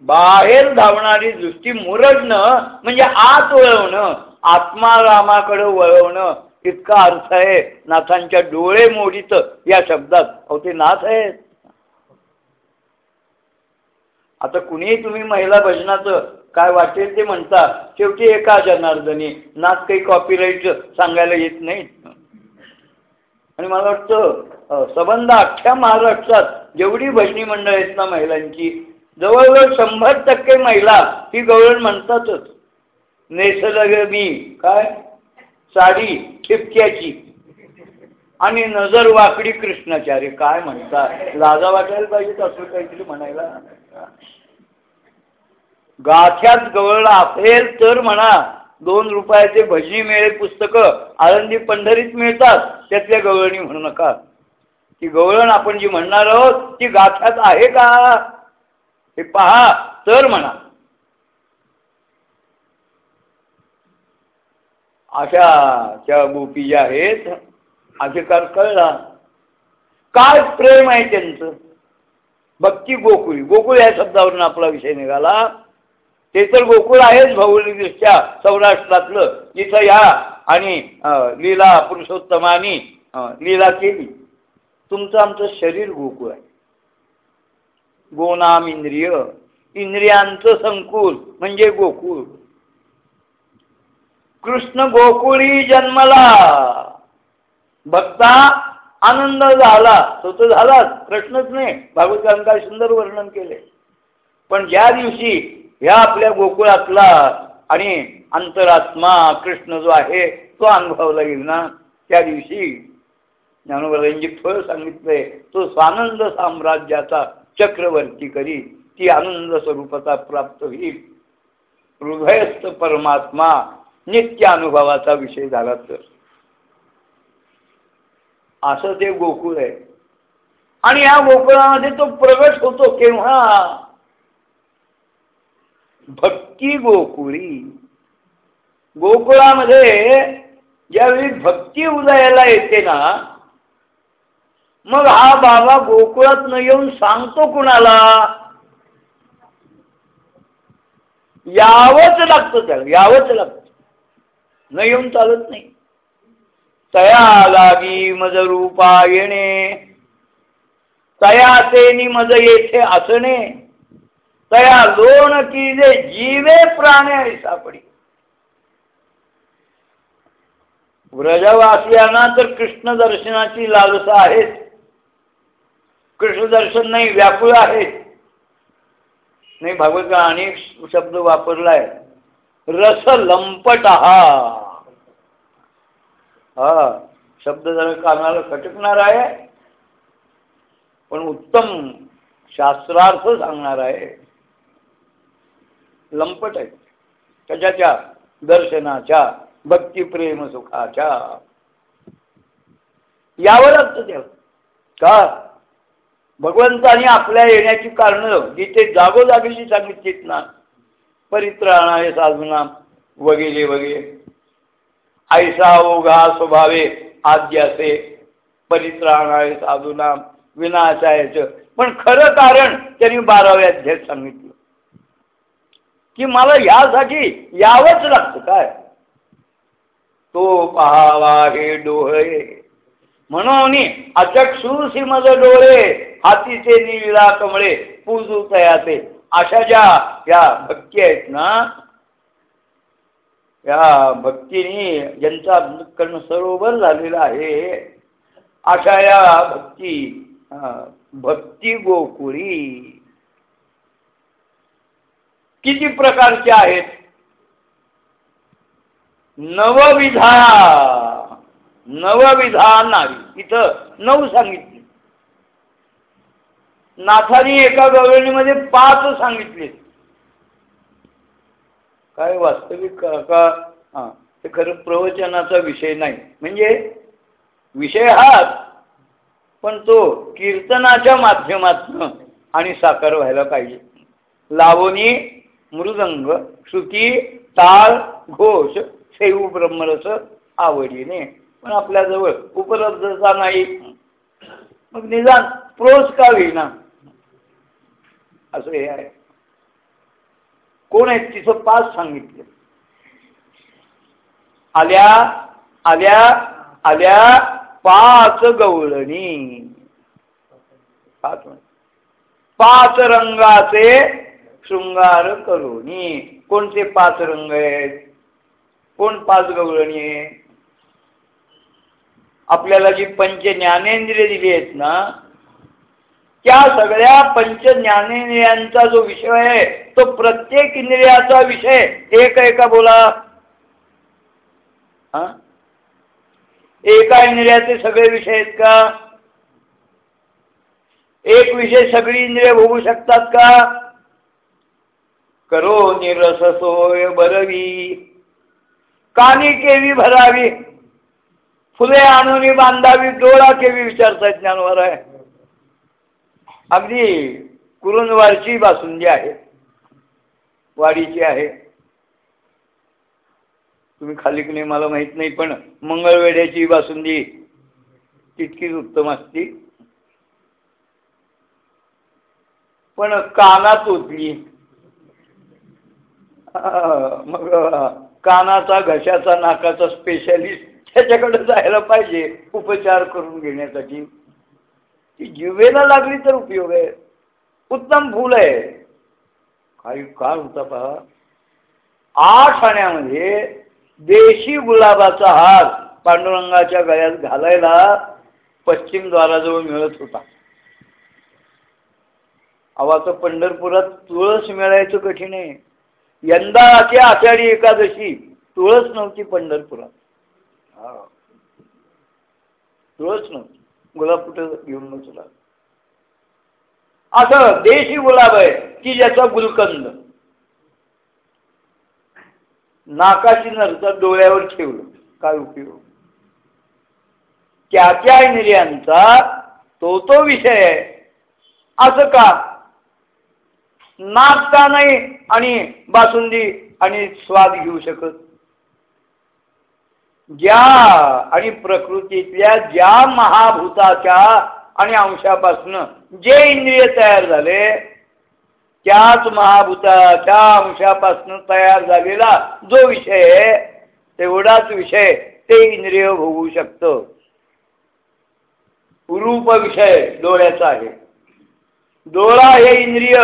बाहेर धावणारी दृष्टी मुरडणं म्हणजे आत वळवणं आत्मारामाकडे वळवणं इतका अर्थ आहे. नाथांच्या डोळे मोडीत या शब्दात. अहो ते नाथ आहेत. आता कुणीही तुम्ही महिला भजनाचं काय वाटेल ते म्हणता शेवटी एका जनार्दनी नाथ काही कॉपीराईट सांगायला येत नाही आणि मला वाटतं संबंध अख्ख्या महाराष्ट्रात जेवढी भजनी मंडळ आहेत ना महिलांची जवळजवळ शंभर टक्के महिला ही गवळण म्हणतातच. नेसलं मी. काय? साडी ठिपक्याची. आणि नजर वाकडी कृष्णाचार्य. काय म्हणता लाजा वाटायला पाहिजे असं काहीतरी म्हणायला. गाथ्यात गवळला असेल तर म्हणा. दोन रुपयाचे भजनी मेळे पुस्तकं आळंदी पंढरीत मिळतात. त्यातल्या गवळणी म्हणू नका. ती गवळण आपण जी म्हणणार आहोत ती गाथ्यात आहे का? हे पहा तर म्हणा. अशा त्या गोपी ज्या आहेत अधिकार कळला काय प्रेम आहे त्यांचं? भक्ती गोकुळी. गोकुळ या शब्दावरून आपला विषय निघाला. ते तर गोकुळ आहेच भौगोलिकदृष्ट्या सौराष्ट्रातलं. जिथं या आणि लीला पुरुषोत्तमानी लीला केली. तुमचं आमचं शरीर गोकुळ आहे. गोनाम इंद्रिय. इंद्रियांचं संकुल म्हणजे गोकुळ. कृष्ण गोकुळी जन्मला. भक्ता आनंद झाला. तो तर झालाच प्रश्नच नाही. भागवत काय सुंदर वर्णन केले. पण ज्या दिवशी ह्या आपल्या गोकुळातला आणि अंतरात्मा कृष्ण जो आहे तो अनुभवला येईल ना त्या दिवशी ज्ञानोबरांची फळ सांगितलंय तो स्वानंद साम्राज्याचा चक्रवर्ती करी ती आनंद स्वरूपाचा प्राप्त होईल. हृदयस्थ परमात्मा नित्य अनुभवाचा विषय झाला तर. असं ते गोकुळ आहे. आणि या गोकुळामध्ये तो प्रगट होतो केव्हा? भक्ती गोकुळी. गोकुळामध्ये ज्यावेळी भक्ती उदयाला येते ना मग हा बाबा गोकुळात न येऊन सांगतो कुणाला? यावंच लागतं त्याला यावंच लागतं. न येऊन चालत नाही. तया लागी मज रूपा येणे तया ते मज येथे असणे. तया लोण की जे जीवे प्राणे सापडी. व्रजवासियांना तर कृष्ण दर्शनाची लालसा आहेच कृष्ण दर्शन नाही व्याकुळ आहेत नाही भागवत अनेक शब्द वापरलाय. रस लंपट हा शब्द जरा कानाला खटकणार आहे पण उत्तम शास्त्रार्थ सांगणार आहे. लंपट आहे. त्याच्याच्या दर्शनाच्या भक्तिप्रेम सुखाच्या. यावं लागतं तेव्हा का? भगवंतानी आपल्या येण्याची कारण जिथे जागोजागीची सांगितलीत ना परित्राणाय साधना वगैरे वगैरे. ऐसा ओघा स्वभावे आद्याचे परित्राणाय साधूनाम विनाशायचं पण खरं कारण त्यांनी बाराव्या अध्याय सांगितलं. की मला यासाठी यावंच लागतं काय? तो पहावा हे डोळे म्हणून अचक्षुसी मज डोळे हातीचे निविला कमळे पूजू तयाचे. अशा ज्या या भक्ती आहेत ना या भक्तीने ज्यांचा अंतकरण सरोवर झालेला आहे अशा या भक्ती भक्ती गोकुळी किती प्रकारचे आहेत? नवविधा नवविधा नारी इथं नऊ सांगितली. नाथानी एका गवळणीमध्ये पाच सांगितले काय वास्तविक का हां ते खरं प्रवचनाचा विषय नाही. म्हणजे विषय हाच पण तो कीर्तनाच्या माध्यमातून आणि साकार व्हायला पाहिजे. लावणी मृदंग श्रुती ताळ घोष शैव ब्रह्मरस आवडीने पण आपल्याजवळ उपलब्धता नाही. मग निदान प्रोज का होईना? असं हे आहे. कोण आहेत तिचं पाच सांगितलं. आल्या आल्या आल्या पाच गवळणी. पाच पाच रंगाचे शृंगार करोनी कोणते पाच रंग आहेत? कोण पाच गवळणी आहे? आपल्याला जी पंच ज्ञानेंद्रिय दिली आहेत ना त्या सगळ्या पंच ज्ञानेंद्रियांचा जो विषय आहे तो प्रत्येक इंद्रियाचा विषय. एक आहे का बोला? हा? एका इंद्रियाचे सगळे विषय आहेत का? एक विषय सगळी इंद्रिय भोगू शकतात का? करो निरस सोय बरवी. कानी केवी भरावी. फुले आणून बांधावी डोळा केवी विचारतायत ज्ञानवर आहे अगदी कुरुंदवारची बासुंदी आहे. वाडीची आहे. तुम्ही खाली की नाही मला माहीत नाही पण मंगळवेड्याची बासुंदी तितकीच उत्तम असती. पण कानात उठली मग कानाचा घशाचा नाकाचा स्पेशलिस्ट त्याच्याकडे जायला पाहिजे उपचार करून घेण्यासाठी. ती जिवेला लागली तर उपयोग आहे. उत्तम फूल आहे. काही काळ होता पहा. आठ आण्यामध्ये देशी गुलाबाचा हार पांडुरंगाच्या गळ्यात घालायला पश्चिम द्वाराजवळ मिळत होता. अवाचं पंढरपुरात तुळस मिळायचं कठीण आहे. यंदाची आषाढी एकादशी तुळस नव्हती पंढरपुरात. तुळस नव्हती. गुलाब कुठं घेऊन नव्हतं असं देशी गुलाब आहे की ज्याचा गुलकंद. नाकाशी नरतं डोळ्यावर ठेवलं. काय उपयोग? त्या त्या इंद्रियांचा तो तो विषय आहे. असं का? नाक का नाही आणि बासुंदी आणि स्वाद घेऊ शकत ज्या आणि प्रकृतीतल्या ज्या महाभूताच्या आणि अंशापासून जे इंद्रिय तयार झाले त्याच महाभूताच्या अंशापासून तयार झालेला जो विषय आहे तेवढाच विषय ते इंद्रिय होऊ शकतं. रूप विषय डोळ्याचा आहे. डोळा हे इंद्रिय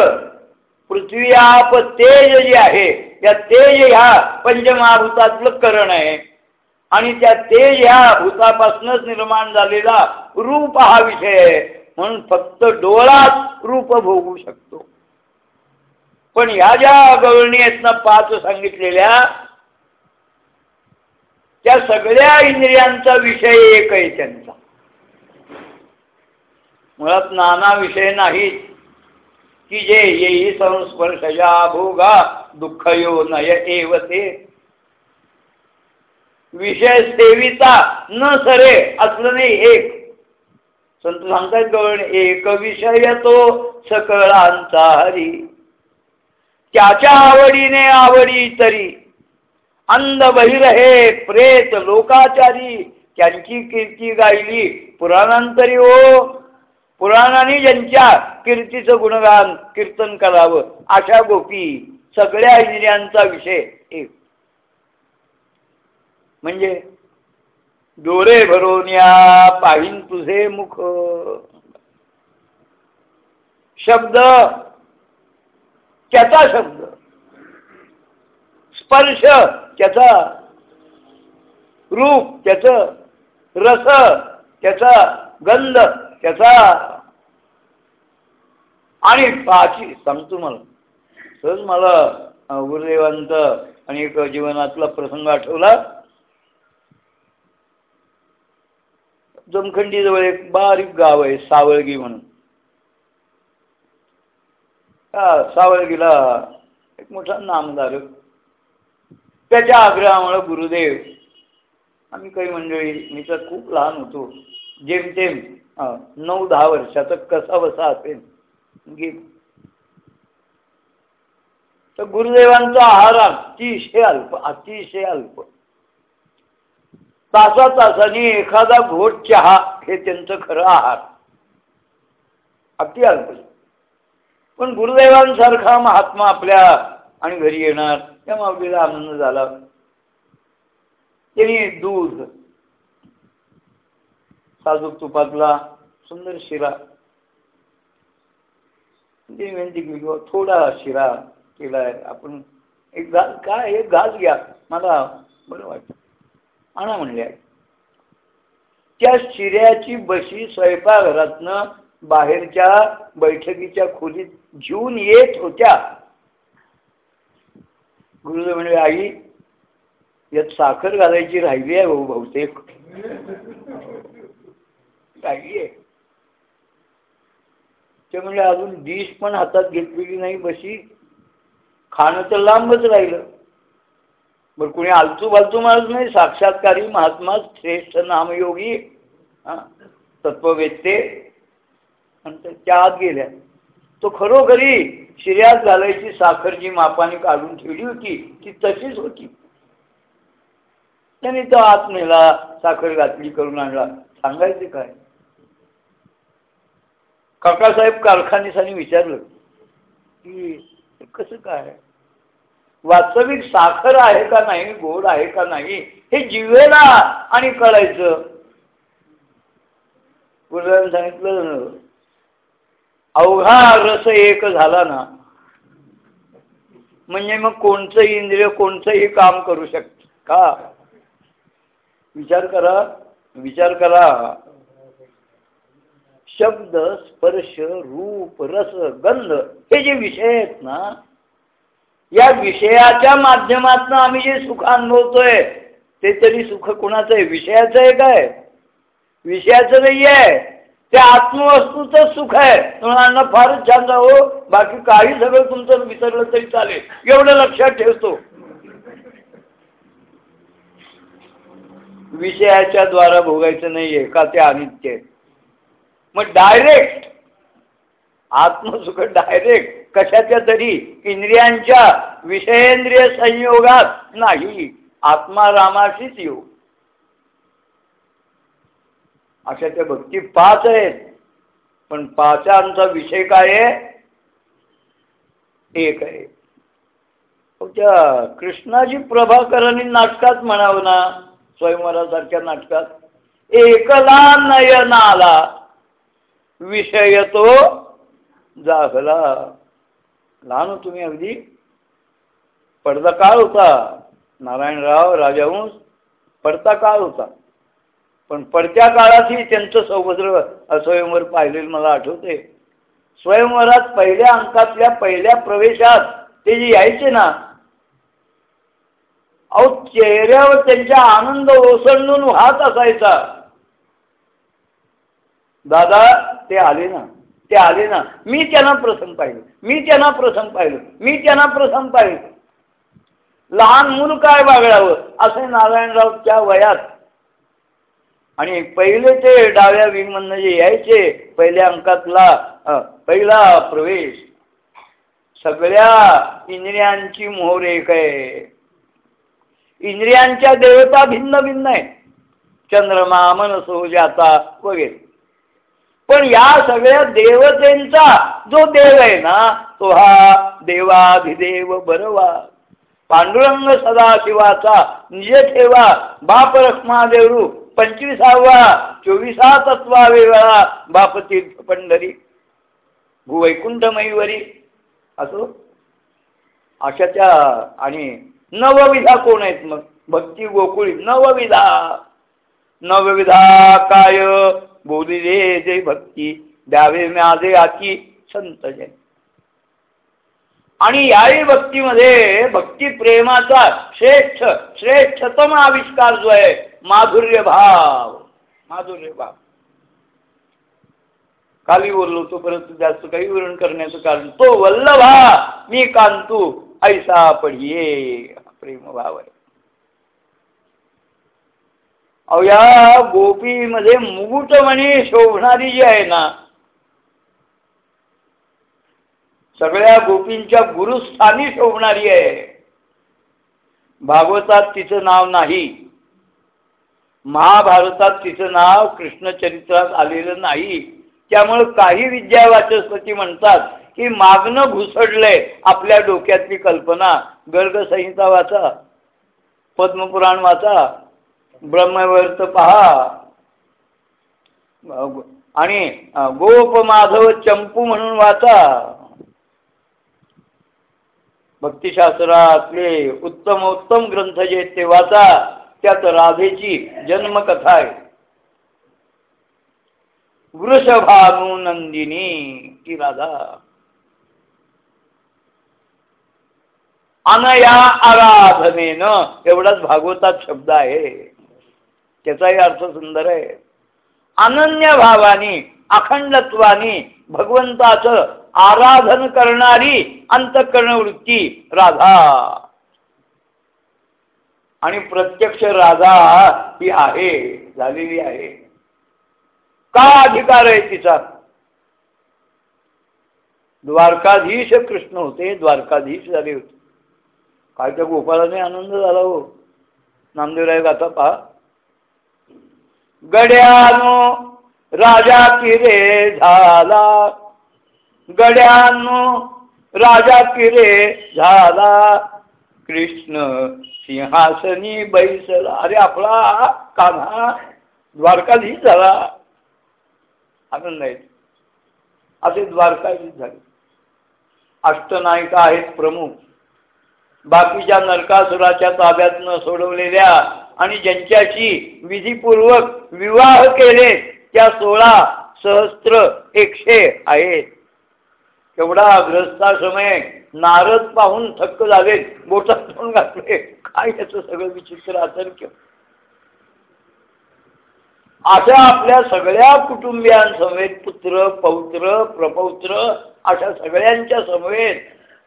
पृथ्वी आप तेज जे आहे या तेज ह्या पंचमहाभूतातलं करण आहे. आणि त्या ते या भूतापासूनच निर्माण झालेला रूप हा विषय आहे. म्हणून फक्त डोळाच रूप भोगू शकतो. पण ह्या ज्या गवळणी आहेत ना पाच सांगितलेल्या त्या सगळ्या इंद्रियांचा विषय एक आहे त्यांचा. मुळात नाना विषय नाहीत. की जे येई संस्पर्शया भोगा दुःख यो नय एव ते. विषय सेविता न सरे असलं नाही एक. संत सांगतायत गवळ एक विषय तो सकळांचा हरी. त्याच्या आवडीने आवडी तरी. अंध बहिर हे प्रेत लोकाचारी. त्यांची कीर्ती गायली पुराणांतरी हो. पुराणाने ज्यांच्या कीर्तीचं गुणगान कीर्तन करावं अशा गोपी सगळ्या इंद्रियांचा विषय. म्हणजे? डोळे भरून या पाहिन तुझे मुख. शब्द. त्याचा शब्द. स्पर्श. त्याचा. रूप. त्याच. रस. त्याचा. गंध. त्याचा. आणि पाची. सांगतो मला सहज मला गुरुदेवांत आणि एक जीवनातला प्रसंग आठवला. जमखंडीजवळ एक बारीक गाव आहे सावळगी म्हणून. हा सावळगीला एक मोठा नामदार. त्याच्या आग्रहामुळे गुरुदेव आम्ही काही मंडळी मी तर खूप लहान होतो. जेमतेम नऊ दहा वर्षाचा कसा बसा असेल गे तर गुरुदेवांचा आहार अतिशय अल्प अतिशय अल्प. तासा तासाने एखादा घोट चहा हे त्यांचं खरं आहार. अगदी अल्प पण गुरुदेवांसारखा महात्मा आपल्या आणि घरी येणार त्या माऊलीला आनंद झाला. त्यांनी दूध साजूक तुपातला सुंदर शिरा विनंती केली किंवा थोडा शिरा केलाय आपण एक घास काय एक घास घ्या मला बरं वाटतं. आणा म्हणले. त्या शिऱ्याची बशी स्वयंपाकघरातनं बाहेरच्या बैठकीच्या खोलीत घेऊन येत होत्या. गुरुदेव म्हणजे आई यात साखर घालायची राहिली आहे भाऊ बहुतेक. राहिली आहे. ते म्हणजे अजून डिश पण हातात घेतलेली नाही बशी. खाणं तर लांबच राहिलं. बरं कुणी आलतू बालतू माणूस नाही साक्षात्कारी महात्मा श्रेष्ठ नामयोगी हां तत्ववेत्ते आणि त्या आत गेल्या. तो खरोखरी शिर्यात घालायची साखर जी मापाने काढून ठेवली होती ती तशीच होती. त्यांनी तो आत नेला साखर घातली करून आणला. सांगायचे काय? काकासाहेब कारखानेसाने विचारलं की कसं काय? वास्तविक साखर आहे का नाही गोड आहे का नाही हे जिवेला आणि कळायचं. गुरुदान सांगितलं अवघा रस एक झाला ना म्हणजे मग कोणचंही इंद्रिय कोणतंही काम करू शकत का? विचार करा विचार करा. शब्द स्पर्श रूप रस गंध हे जे विषय आहेत ना या विषयाच्या माध्यमातून आम्ही जे सुख अनुभवतोय ते तरी सुख कुणाचं आहे विषयाचं आहे काय? विषयाचं नाही आहे ते आत्मवस्तूच सुख आहे. तुम्हाला फारच छान हो बाकी काही सगळं तुमचं विसरलं तरी चालेल. एवढं लक्षात ठेवतो. विषयाच्या द्वारा भोगायचं नाहीये का ते अनित्य आहे? मग डायरेक्ट आत्मसुख डायरेक्ट कशाच्या तरी इंद्रियांच्या विषयेंद्रिय संयोगात नाही. आत्मा रामाशीच येऊ. अशा त्या भक्ती पाच आहेत. पण पाचांचा विषय काय आहे? एक आहे. त्या कृष्णाजी प्रभाकरांनी नाटकात म्हणावं ना स्वयंवरासारख्या नाटकात एकला नयनाला विषय तो जागला. लहान तुम्ही अगदी. पडदा काळ होता. नारायणराव राजावंश पडता काळ होता. पण पडत्या काळातही त्यांचं सौभद्र स्वयंवर पाहिलेलं मला आठवते स्वयंवरात पहिल्या अंकातल्या पहिल्या प्रवेशात ते जे यायचे ना अहो चेहऱ्यावर त्यांच्या आनंद ओसंडून वाहत असायचा. दादा ते आले ना. ते आले ना मी त्यांना प्रसंग पाहिलं मी त्यांना प्रसंग पाहिलं मी त्यांना प्रसंग पाहिलं. लहान मूल काय बागळावं असे नारायणराव त्या वयात. आणि पहिले ते डाव्या विंगमधनं जे यायचे पहिल्या अंकातला पहिला प्रवेश. सगळ्या इंद्रियांची मोहर एक आहे. इंद्रियांच्या देवता भिन्न भिन्न आहे. चंद्रमा मनसो जाता वगैरे. पण या सगळ्या देवतेंचा जो देव आहे ना तो हा देवाधिदेव बरवा. पांडुरंग सदाशिवाचा निज ठेवा. बाप रक्ष्मादेवरू पंचवीसावा चोवीसा तत्वा वेगळा बाप तीर्थ पंढरी भूवैकुंठमयीवरी. असो? अशा त्या आणि नवविधा कोण आहेत मग? भक्ती गोकुळी नवविधा. नवविधा काय? बोली रे जे भक्ती द्यावे माझे आकी संत जय. आणि याही भक्तीमध्ये भक्ती प्रेमाचा श्रेष्ठ श्रेष्ठतम आविष्कार जो आहे माधुर्य भाव माधुर्य भाव. खाली बोललो तो परंतु जास्त काही विवरण करण्याचं कारण तो वल्लभा मी कांतू ऐसा पडिये प्रेम भाव आहे. अहो या गोपीमध्ये मुकुटमणी शोभणारी जी आहे ना सगळ्या गोपींच्या गुरुस्थानी शोभणारी आहे. भागवतात तिचं नाव नाही. महाभारतात तिचं नाव कृष्णचरित्रात आलेलं नाही. त्यामुळे काही विद्या वाचस्पती म्हणतात की मागणं घुसडलंय आपल्या डोक्यातली कल्पना. गर्गसंहिता वाचा पद्मपुराण वाचा. ब्रह्मवर्त पहा. आणि गोप माधव चंपू म्हणून वाचा. भक्तिशास्त्रातले उत्तम उत्तम ग्रंथ जे ते वाचा त्यात राधेची जन्मकथा आहे. वृषभानुनंदिनी ती राधा. अनया आराधनेनं एवढाच भागवतात शब्द आहे. त्याचाही अर्थ सुंदर आहे. अनन्य भावानी अखंडत्वानी भगवंताचं आराधन करणारी अंतकरणवृत्ती राधा. आणि प्रत्यक्ष राधा ही आहे झालेली आहे. का अधिकार आहे तिचा? द्वारकाधीश कृष्ण होते द्वारकाधीश झाले होते. काय त्या गोपाळाने आनंद झाला हो. नामदेवराय गाथा पहा. गड्यानो राजा किरे झाला. गड्यानो राजा किरे झाला. कृष्ण सिंहासनी बैसला. अरे आपला कान्हा द्वारकाधीश झाला. आनंद आहे. असे द्वारकाधीश झाले. अष्टनायिका आहेत प्रमुख. बाकीच्या नरकासुराच्या ताब्यात न सोडवलेल्या आणि ज्यांच्याशी विधीपूर्वक विवाह केले त्या सोळा सहस्त्र एकशे आहेत. एवढा समय नारद पाहून थक्क झाले बोटात तोंड घातले. काय याचं सगळं विचित्र अतर्क्य अशा आपल्या सगळ्या कुटुंबियांसमवेत पुत्र पौत्र प्रपौत्र अशा सगळ्यांच्या समवेत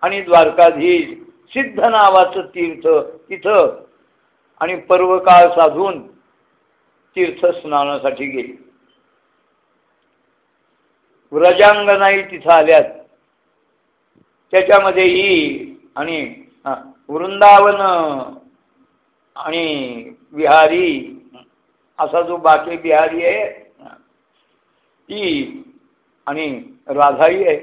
आणि द्वारकाधीश सिद्ध नावाचं तीर्थ तिथं आणि पर्वकाळ साधून तीर्थ स्नानासाठी गेली. व्रजांगनाई तिथं आल्यात. त्याच्यामध्ये ई आणि वृंदावन आणि विहारी असा जो बाकी बिहारी आहे ती आणि राधाई आहे.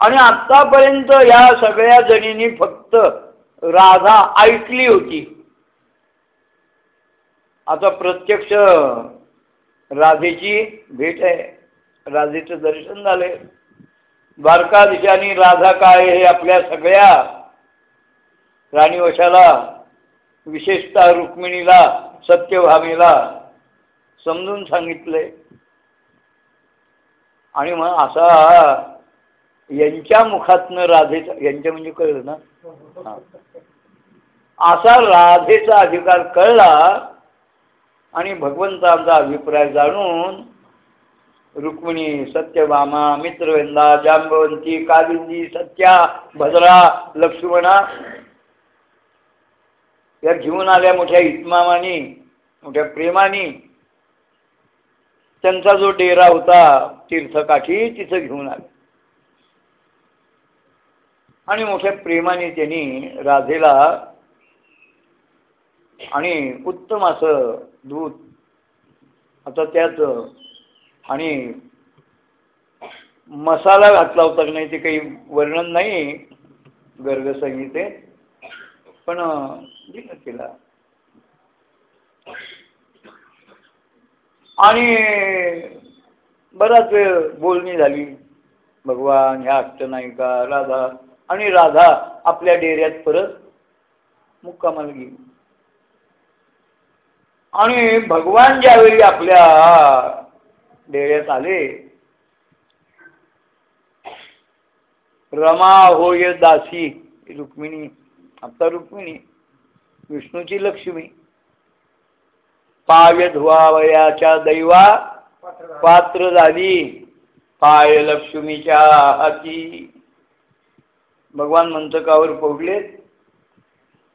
आणि आतापर्यंत या सगळ्या जणींनी फक्त राधा ऐकली होती. आता प्रत्यक्ष राधेची भेट आहे. राधेचं दर्शन झाले द्वारकाधीशांनी राधा काय हे आपल्या सगळ्या राणीवशाला विशेषतः रुक्मिणीला सत्यभामीला समजून सांगितलंय. आणि मग असा यांच्या मुखातनं राधेचा यांच्या म्हणजे कळलं ना? असा राधेचा अधिकार कळला आणि भगवंतांचा अभिप्राय जाणून रुक्मिणी सत्यभामा मित्रवेंदा जांबवंती कालिंदी सत्या भद्रा लक्ष्मणा या घेऊन आल्या मोठ्या इतमामानी मोठ्या प्रेमानी. त्यांचा जो डेरा होता तीर्थकाठी तिथं घेऊन आले. आणि मोठ्या प्रेमाने त्यांनी राधेला आणि उत्तम असं दूध आता त्यात आणि मसाला घातला होता की नाही ते काही वर्णन नाही गर्गसंहितेत पण दिलं तिला. आणि बराच वेळ बोलणी झाली. भगवान ह्या अष्टनायिका राधा आणि राधा आपल्या डेऱ्यात परत मुक्कामाला गेली. आणि भगवान ज्यावेळी आपल्या डेऱ्यात आले रमा होय दासी रुक्मिणी आता रुक्मिणी विष्णूची लक्ष्मी पाय धुवावयाच्या दैवा पात्र झाली पाय लक्ष्मीच्या हाती. भगवान मंचकावर पोगलेत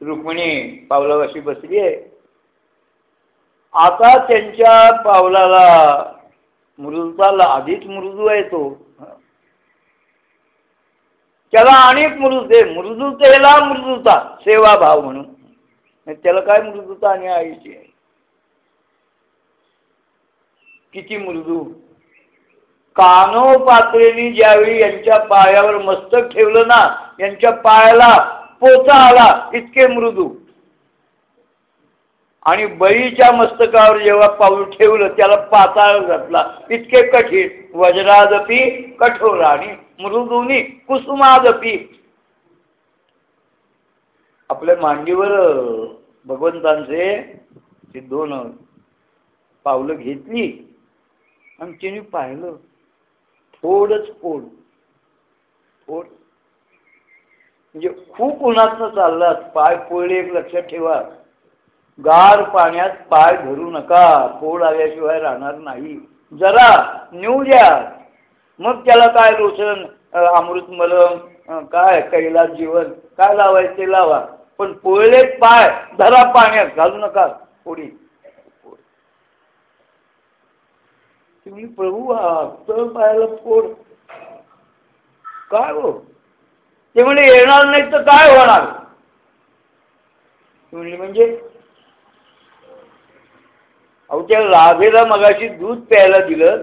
रुक्मिणी पावलावाशी बसली आहे आता त्यांच्या पावलाला मृदूताला आधीच मृदू आहे तो. त्याला अनेक मृदे मृदुतेला मृदुता सेवाभाव म्हणून. त्याला काय मृदुता आणि आईची? आहे किती मृदू? कानो पात्रेनी ज्यावेळी यांच्या पायावर मस्तक ठेवलं ना यांच्या पायाला पोचा आला इतके मृदू. आणि बळीच्या मस्तकावर जेव्हा पाऊल ठेवलं त्याला पाताळ घातला. इतके कठीण. वज्रादपी कठोर आणि मृदुनी कुसुमादपी. आपल्या मांडीवर भगवंतांचे ते दोन पावलं घेतली. आणि तिने पाहिलं थोडच फोड फोड म्हणजे खूप उन्हातनं चाललात. पाय पोळले एक लक्षात ठेवा. गार पाण्यात पाय धरू नका. पोळ आल्याशिवाय राहणार नाही. जरा नेऊ द्या. मग त्याला काय लोशन अमृत मलम काय कैलास जीवन काय लावायचं ते लावा. पण पोळले पाय धरा पाण्यात घालू नका. पोळी. तुम्ही प्रभू तर पायाला पोळ काय हो? ते म्हणजे येणार नाही तर काय होणार? म्हणजे अहो त्या राधेला मगाशी दूध प्यायला दिलं.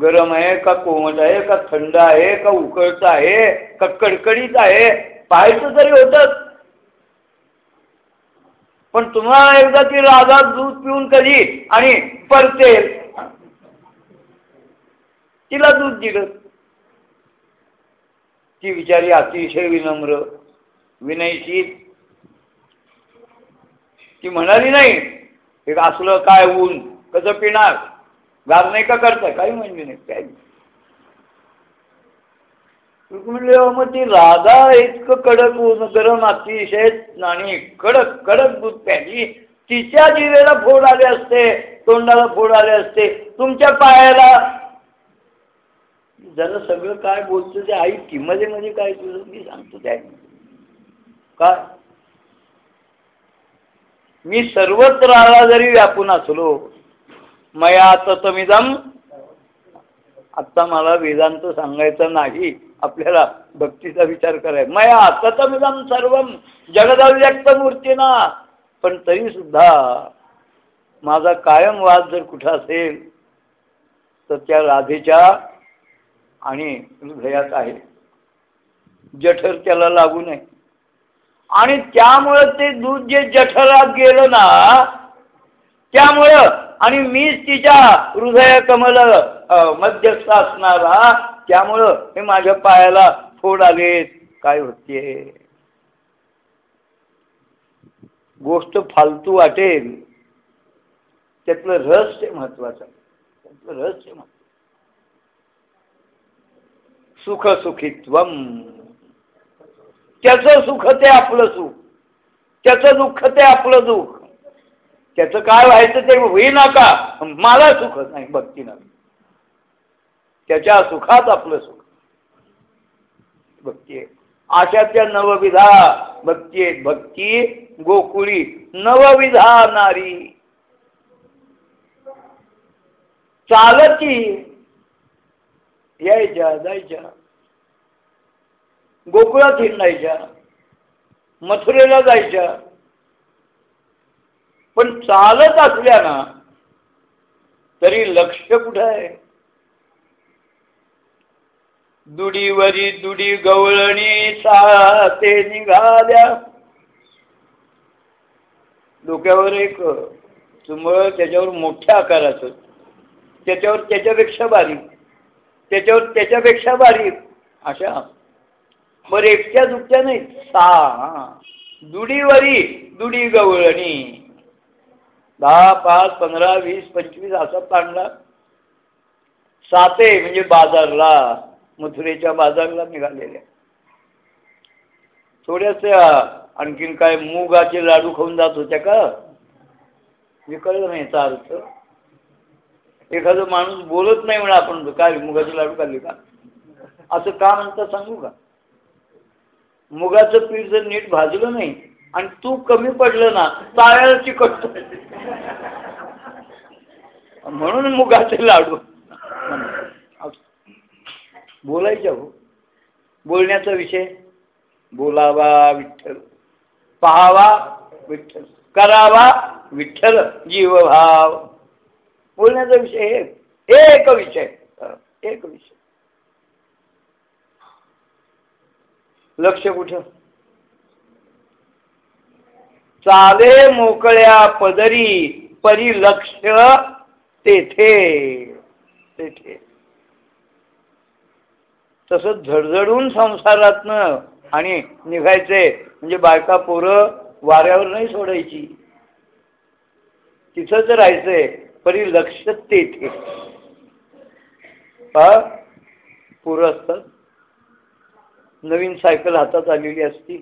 गरम आहे का कोमट आहे का थंड आहे का उकळत आहे का कडकडीत आहे? पाहायचं तरी होतच. पण तुम्हाला एकदा ती राधा दूध पिऊन कधी आणि परते. तिला दूध दिलं. ती विचारी अतिशय विनम्र विनयशील ती म्हणाली नाही. हे असलं काय ऊन कसं पिणार? गार नाही का करताय? काही म्हणजे नाही काय? म्हणले मग ती राधा इतकं कडक ऊन गरम अतिशय नाणी कडक कडक दूध प्याली तिच्या जिरेला फोड आले असते तोंडाला फोड आले असते. तुमच्या पायाला. जरा सगळं काय बोलतो ते आई किंमते मध्ये काय तुझं मी सांगतो त्या. काय? मी सर्वत्र आला जरी व्यापून असलो मया तमिदम. आत्ता मला वेदांत सांगायचं नाही आपल्याला भक्तीचा विचार करायचा. मया तमिदम सर्व जगदव्यक्त मूर्तीना. पण तरी सुद्धा माझा कायम वाद जर कुठं असेल तर त्या राधेच्या आणि हृदयात आहे. जठर त्याला लागू नये. आणि त्यामुळं ते दूध जे जठरात गेलं ना त्यामुळं आणि मीच तिच्या हृदय कमल मध्यस्थ असणारा त्यामुळं हे माझ्या पायाला फोड आलेत. काय होते? गोष्ट फालतू वाटेल. त्यातलं रहस्य महत्वाचं त्यातलं रहस्य महत्त्व सुख सुखित्वम त्याचं सुख ते आपलं सुख. त्याचं दुःख ते आपलं दुःख. त्याचं काय व्हायचं ते होईना का मला सुख नाही भक्तीनं. त्याच्या सुखात आपलं सुख. भक्ती अशा त्या नवविधा भक्ती आहेत भक्ती गोकुळी नवविधा नारी. चालती. यायच्या जायच्या. गोकुळात हिंडायच्या मथुरेला जायच्या. पण चालत असल्या ना तरी लक्ष कुठं आहे? दुडीवरी दुडी गवळणी साते निघाल्या. डोक्यावर एक चुंबळ त्याच्यावर मोठ्या आकाराचं त्याच्यावर त्याच्यापेक्षा बारीक त्याच्यावर त्याच्यापेक्षा बारीक अशा बरं एकट्या दुकट्या नाही. सहा दुडीवरी दुडी गवळणी. दहा पाच पंधरा वीस पंचवीस असा पांढरा. साते म्हणजे बाजारला मथुरेच्या बाजारला निघालेल्या. थोड्याशा आणखीन काय मुगाचे लाडू खाऊन जात होत्या का? हे कळलं नाही याचा अर्थ. एखादा माणूस बोलत नाही म्हणा आपण काय मुगाचे लाडू खाल्ले का? असं का म्हणता सांगू का? मुगाचं पीठ जर नीट भाजलं नाही आणि तू कमी पडलं ना ताळ्याला चिकटतो म्हणून मुगाचे लाडू. बोलायच्या हो. बोलण्याचा विषय? बोलावा विठ्ठल. पहावा विठ्ठल. करावा विठ्ठल जीवभाव. बोलण्याचा विषय एक विषय. एक विषय. लक्ष कुठं? चाले मोकळ्या पदरी परी लक्ष तेथे तेथे. तस झडझडून संसारातनं आणि निघायचे म्हणजे बायका पोरं वाऱ्यावर नाही सोडायची. तिथंच राहायचंय परी लक्ष तेथे. पोरं असतात? नवीन सायकल हातात आलेली असती.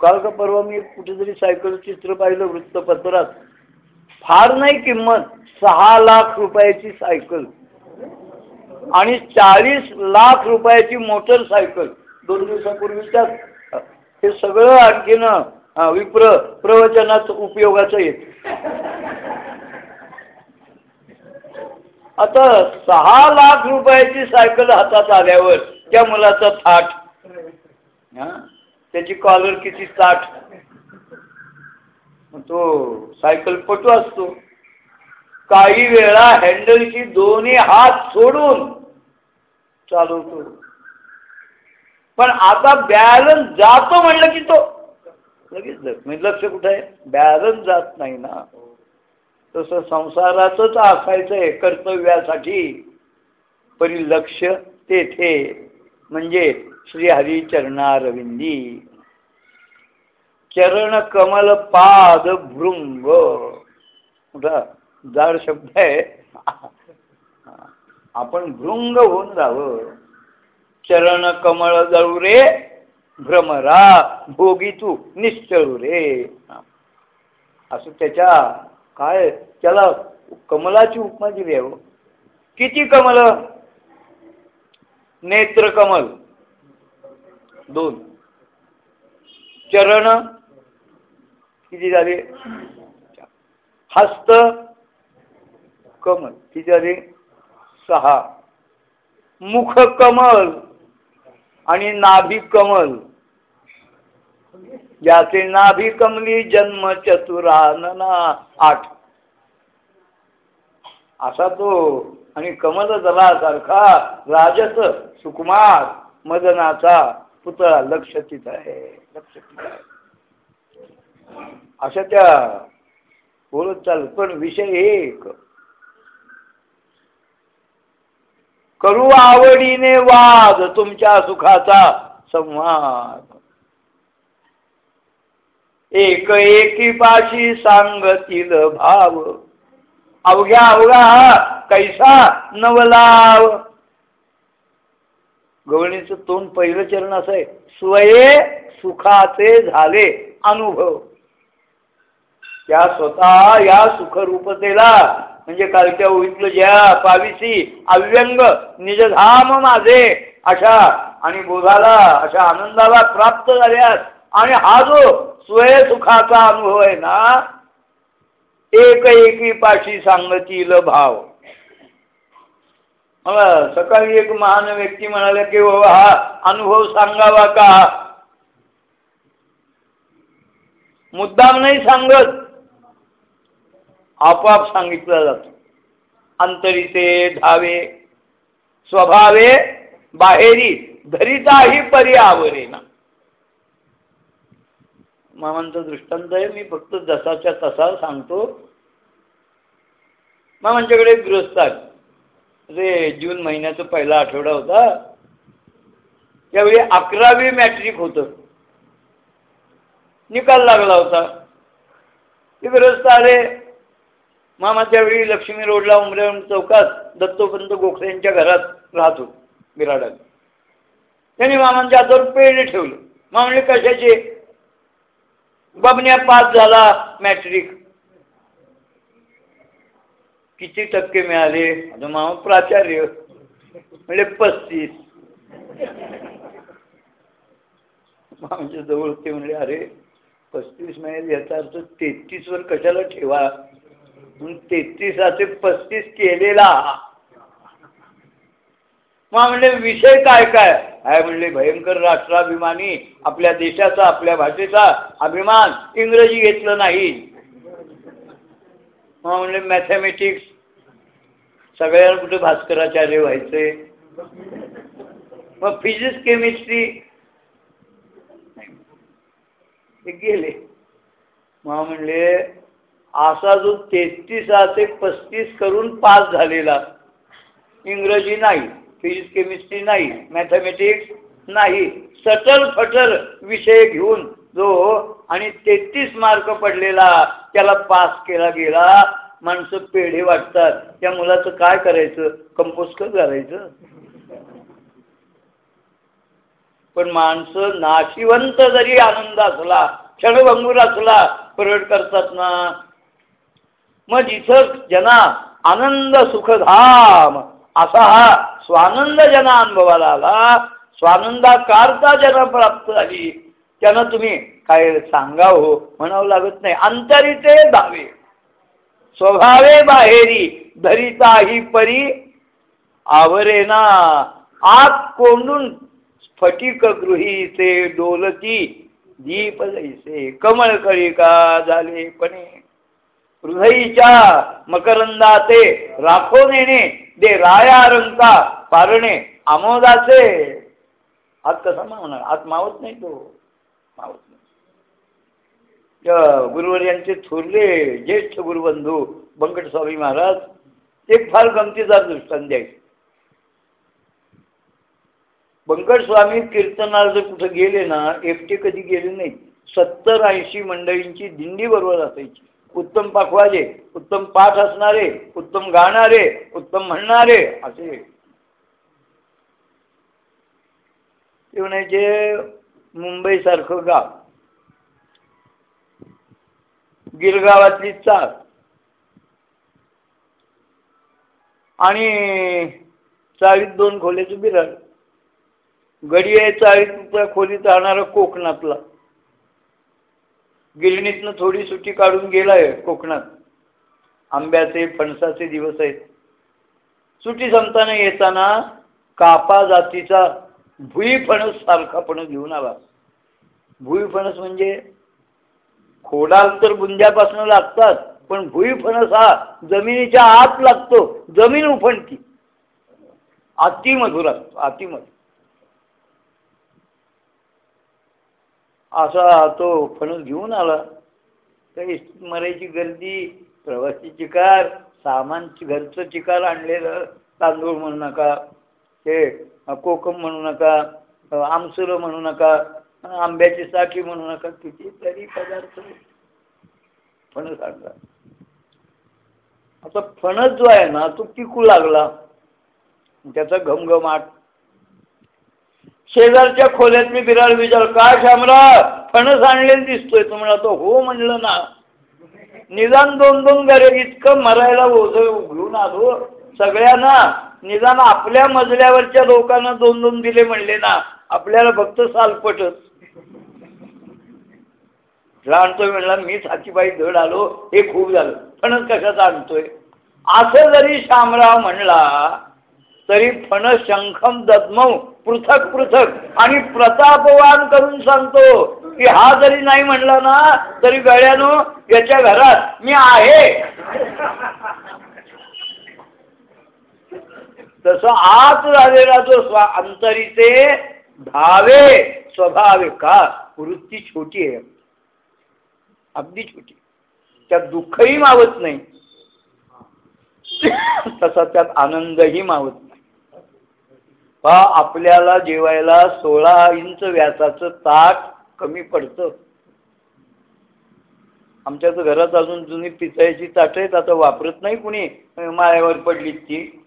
काल का परवा मी कुठेतरी सायकल चित्र पाहिलं वृत्तपत्रात. फार नाही किंमत सहा लाख रुपयाची सायकल. आणि चाळीस लाख रुपयाची मोटरसायकल दोन दिवसापूर्वीच्या हे सगळं आणखीन विप्र प्रवचनात उपयोगाचं येत. आता सहा लाख रुपयाची सायकल हातात आल्यावर त्या मुलाचा थाट. त्याची कॉलर किती साठ? तो सायकल पटू असतो. काही वेळा हँडलची दोन्ही हात सोडून चालवतो. पण आता बॅलन्स जातो म्हणलं की तो. लगेच म्हणजे लक्ष कुठं आहे? बॅलन्स जात नाही ना. तसं संसाराचंच असायचं आहे कर्तव्यासाठी. परी लक्ष तेथे. म्हणजे श्री चरणारविंदी चरण कमल पाद भृंग. जाड शब्द आहे. आपण भृंग होऊन जावं. चरण कमळ जळू रे भ्रमरा भोगी तू निश्चळू रे. असं त्याच्या काय त्याला कमलाची उपमा दिली आहे हो. किती कमल? नेत्र कमल. दोन. चरण. किती झाले? हस्त. कमल. किती झाले? सहा. मुख कमल आणि नाभी कमल. याचे नाभी कमली जन्म चतुरानना आठ. असा तो आणि कमल दलासारखा राजस सुकुमार मदनाचा पुतळा लक्ष तिथं आहे. लक्ष तिथं आहे. अशा त्या बोलत चाल पण विषय एक. करू आवडीने वाद तुमच्या सुखाचा संवाद. एक एकी पाशी सांगतील भाव. अवघ्या अवघा हा. कैसा नवलाव. गवळणीचं तोंड पहिलं चरण असं आहे. स्वये सुखाचे झाले अनुभव. त्या स्वतः या सुखरूपतेला म्हणजे कालच्या ओळीतलं ज्या पाविसी अव्यंग निजधाम माझे अशा आणि बोधाला अशा आनंदाला प्राप्त झाल्यास आणि हा जो स्वयसुखाचा अनुभव आहे ना एक एकी पाशी सांगतील भाव. मला सकाळी एक महान व्यक्ती म्हणाले की बाबा हा अनुभव सांगावा का? मुद्दाम नाही सांगत. आपोआप सांगितलं जातो. अंतरिते धावे स्वभावे बाहेरी धरिताही पर्यावरे ना. मामांचं दृष्टांत आहे मी फक्त जसाच्या तसा सांगतो. मामांच्याकडे गृहस्थ आहे जून महिन्याचा पहिला आठवडा होता. त्यावेळी अकरावी मॅट्रिक होतं. निकाल लागला होता. ते गृहस्थ आले. मामा त्यावेळी लक्ष्मी रोडला उमरे चौकात दत्तोपंत गोखले यांच्या घरात राहतो बिराडात. त्यांनी मामांच्या हातावर पेढे ठेवले. मामा कशाचे? बबन्या पास झाला मॅट्रिक किती टक्के मिळाले? आता मामा प्राचार्य. म्हणजे पस्तीस. मामाच्या जवळ ते म्हणले अरे पस्तीस मिळेल याचा अर्थ तेहतीस वर कशाला ठेवा? म्हणून तेहतीसाचे पस्तीस केलेला. मग म्हणले विषय काय काय? आहे म्हणले भयंकर राष्ट्राभिमानी आपल्या देशाचा आपल्या भाषेचा अभिमान इंग्रजी घेतलं नाही. मग म्हणजे मॅथमॅटिक्स सगळ्यांना कुठे भास्कराचार्य व्हायचे? मग फिजिक्स केमिस्ट्री गेले. मग म्हणले असा जो तेहतीसाचे पस्तीस करून पास झालेला इंग्रजी नाही फिजिक्स केमिस्ट्री नाही मॅथमॅटिक्स नाही सटल फटल विषय घेऊन जो आणि तेहतीस मार्क पडलेला त्याला पास केला गेला माणसं पेढे वाटतात. त्या मुलाचं काय करायचं? कंपोस्ट करायचं? पण माणसं नाशिवंत जरी आनंद असला क्षणभंगूर असला परड करतात ना. मग जिथं जना आनंद सुखधाम असा हा स्वानंद जना अनुभवाला आला. स्वानंदाकारता जना प्राप्त झाली. त्यानं तुम्ही काय सांगाव हो म्हणावं लागत नाही. अंतरिते दावे स्वभावे बाहेरी धरिताही परी आवरेना आत कोंडून स्फटिक गृहीचे डोलती दीप जैसे कमळ कळिका झालेपणे झाले पणे. हृदयीच्या मकरंदाचे राखो नेणे दे राया रंका पारणे आमोदाचे. आत कसा मावणार? आत मावत नाही तो. मावत नाही. गुरुवर यांचे थोरले ज्येष्ठ गुरुबंधू बंकट स्वामी महाराज ते फार गमतीदार दृष्टांत द्यायचे. बंकट स्वामी कीर्तनाला जर कुठं गेले ना एकटे कधी गेले नाही. सत्तर ऐंशी मंडळींची दिंडी बरोबर असायची. उत्तम पाखवाजे उत्तम पाठ असणारे उत्तम गाणारे उत्तम म्हणणारे असे. ते म्हणायचे मुंबईसारखं गाव. गिरगावातली चाळ. आणि चाळीत दोन खोल्याचं बिराड गडी आहे चाळीत रुपया खोलीत राहणारा कोकणातला. गिरणीतनं थोडी सुट्टी काढून गेलाय कोकणात. आंब्याचे फणसाचे दिवस आहेत. सुट्टी संपताना येताना कापा जातीचा भुईफणस सारखा फणस घेऊन आला. भुईफणस म्हणजे खोडाल तर बुंद्यापासून लागतात पण भुईफणस हा जमिनीच्या आत लागतो जमीन उफणती. अतिमधुर असतो अतिमधुर. असा तो फणस घेऊन आला. काही मरायची गर्दी प्रवासी चिकार सामान घरचं चिकार आणलेलं तांदूळ म्हणू नका ते कोकम म्हणू नका आमसुरं म्हणू नका आंब्याची साठी म्हणू नका कितीतरी पदार्थ फणस आणला आता फणस जो आहे ना तो पिकू लागला. त्याचा घमघमाट शेजारच्या खोल्यात मी बिराड विचार काय शामरा फणस आणलेला दिसतोय. तो तो हो म्हणलं ना. निदान दोन दोन घरे इतकं मरायला ओझ घेऊन आलो. सगळ्यांना निदान आपल्या मजल्यावरच्या लोकांना दोन दोन दिले म्हणले ना आपल्याला फक्त सालपटच आणतोय म्हणला मीच हातीबाई धड आलो हे खूप झालं. फणस कशाचा आणतोय? असं जरी शामराव म्हणला तरी फणस शंखम दद्मव पृथक पृथक. आणि प्रतापवान करून सांगतो की हा जरी नाही म्हणला ना तरी गळ्यानो याच्या घरात मी आहे. तसं आत झालेला जो स्वा अंतरीचे धावे स्वभावे का? वृत्ती छोटी आहे. अगदी छोटी. त्यात दुःखही मावत नाही. तसा त्यात आनंदही मावत नाही. पा आपल्याला जेवायला सोळा इंच व्यासाचं ताट कमी पडतं. आमच्याच घरात अजून जुनी पितळ्याची ताट आहेत आता वापरत नाही कुणी. माळ्यावर पडली ती.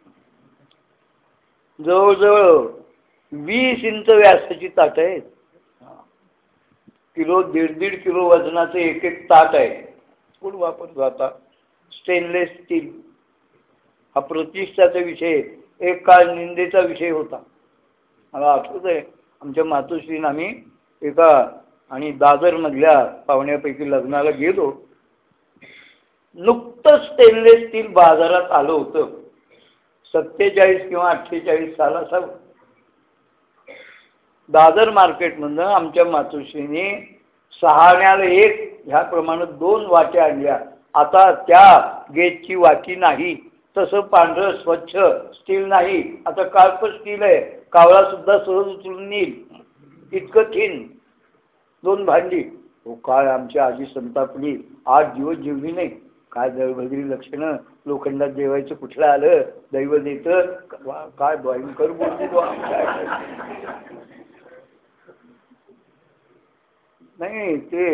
जवळजवळ वीस इंच व्यासाची ताट आहेत. किलो दीड दीड किलो वजनाचं एक एक ताट आहे. कोण वापरतो आता? स्टेनलेस स्टील हा प्रतिष्ठाचा विषय एक काळ निंदेचा विषय होता. मला आठवत आहे आमच्या मातोश्रीनं आम्ही एका आणि दादरमधल्या पाहुण्यापैकी लग्नाला गेलो. नुकतं स्टेनलेस स्टील बाजारात आलं होतं. सत्तेचाळीस किंवा अठ्ठेचाळीस साल असावं दादर मार्केटमधनं आमच्या मातोश्रीने सहाण्याला एक ह्याप्रमाणे दोन वाट्या आणल्या. आता त्या गेटची वाटी नाही तसं पांढरं स्वच्छ स्टील नाही. आता काळप स्टील आहे कावळा सुद्धा सहज उचलून येईल इतकं थीन. दोन भांडी. हो काय आमची आजी संतापली. आठ दिवस जेवली नाही. काय दळभद्री लक्षणं? लोखंडात जेवायचं कुठलं आलं? दैव देतं काय भयंकर बोलतो नाही ते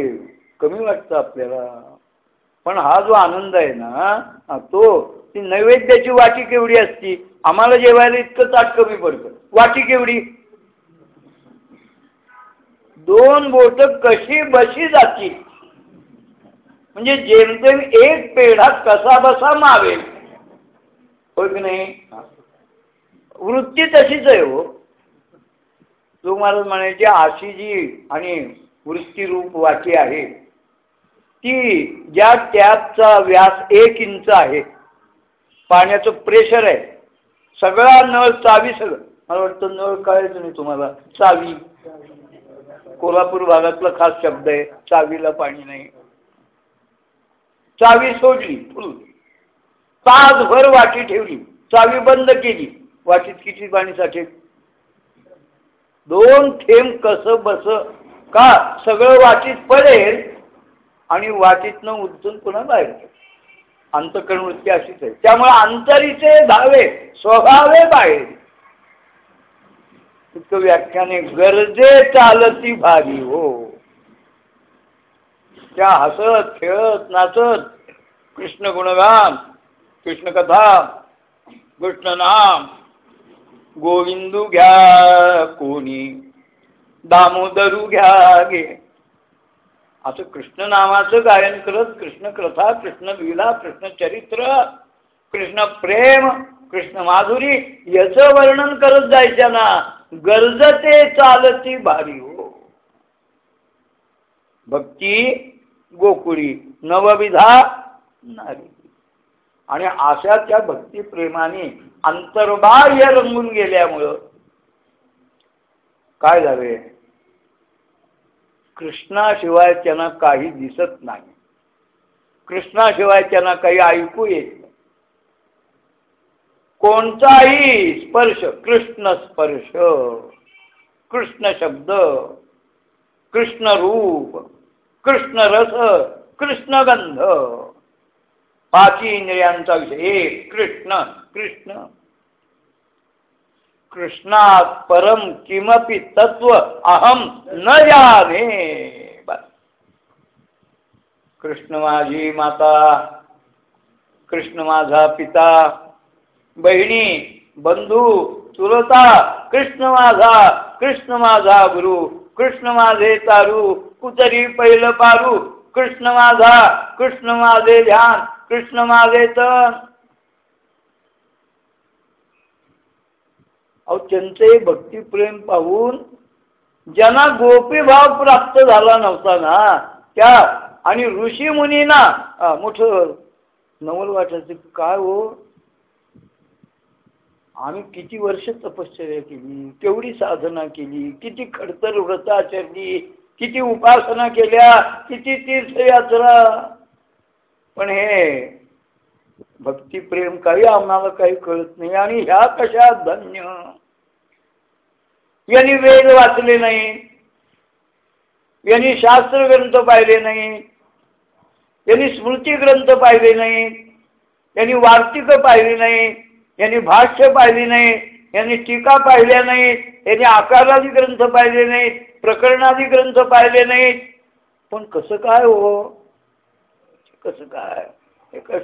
कमी वाटतं आपल्याला. पण हा जो आनंद आहे ना तो ती नैवेद्याची वाटी केवढी असती? आम्हाला जेवायला इतकं ताट कमी पडतं. वाटी केवढी? दोन बोट कशी बशी जाती? म्हणजे जेमतेम एक पेढा कसा बसा मावेल. होय की नाही? वृत्ती तशीच आहे हो. तो महाराज म्हणायची अशी जी आणि वृत्तीरूप वाटी आहे ती ज्या टॅपचा व्यास एक इंच आहे पाण्याचं प्रेशर आहे सगळा नळ चावी सगळं. मला वाटतं नळ कळायचं नाही तुम्हाला. चावी. कोल्हापूर भागातला खास शब्द आहे चावीला पाणी नाही. चावी सोडली तासभर वाटी ठेवली चावी बंद केली. वाटीत किती पाणी साठे? दोन थेंब कस बस. का सगळं वाटीत पडेल आणि वाटीतनं उचलून पुन्हा बाहेर अंतकरण वृत्ती अशीच आहे. त्यामुळे अंतरीचे धावे स्वभावे बाहेर. इतकं व्याख्याने गरजे चालती भारी हो. त्या हसत खेळत नाचत. कृष्ण गुणगान कृष्ण कथा कृष्ण नाम. गोविंदू घ्या कोणी दामोदरू घ्या गे असं कृष्ण नामाचं गायन करत कृष्ण कथा कृष्ण लीला कृष्ण चरित्र कृष्ण प्रेम कृष्ण माधुरी याच वर्णन करत जायच्या ना. गरजते चालती भारी हो. भक्ती गोकुळी नवविधा नारी. आणि अशा त्या भक्तिप्रेमाने अंतर्बाह्य रंगून गेल्यामुळं काय झाले? कृष्णाशिवाय त्यांना काही दिसत नाही. कृष्णाशिवाय त्यांना काही ऐकू येत नाही. कोणताही स्पर्श कृष्ण स्पर्श कृष्ण शब्द कृष्ण रूप कृष्ण रस कृष्ण गंध पाची इंद्रियांचा विषय. एक कृष्ण कृष्ण. कृष्णात परम किमपि तत्व अहम न जाने. कृष्ण माझी माता कृष्ण माझा पिता बहिणी बंधू चुलता कृष्ण माझा कृष्ण माझा गुरु कृष्ण माझे तारू कुतरी पहिलं पारू. कृष्ण माझा कृष्ण माझे ध्यान कृष्ण माझे तन. अहो त्यांचे भक्तिप्रेम पाहून ज्यांना गोपी भाव प्राप्त झाला नव्हता ना त्या आणि ऋषी मुनीना मोठ नवल वाटायचं काय हो? आम्ही किती वर्ष तपश्चर्या केली केवढी साधना केली किती खडतर व्रत आचरली किती उपासना केल्या किती तीर्थयात्रा पण हे भक्तिप्रेम काही आम्हाला काही कळत नाही. आणि ह्या कशा धन्य. यांनी वेद वाचले नाही. यांनी शास्त्र ग्रंथ पाहिले नाही. यांनी स्मृती ग्रंथ पाहिले नाही. यांनी वार्तिक पाहिली नाही. यांनी भाष्य पाहिली नाही. यांनी टीका पाहिल्या नाहीत यांनी आकारादी ग्रंथ पाहिले नाहीत प्रकरणादी ग्रंथ पाहिले नाहीत. पण कसं काय हो? कसं काय? हे कस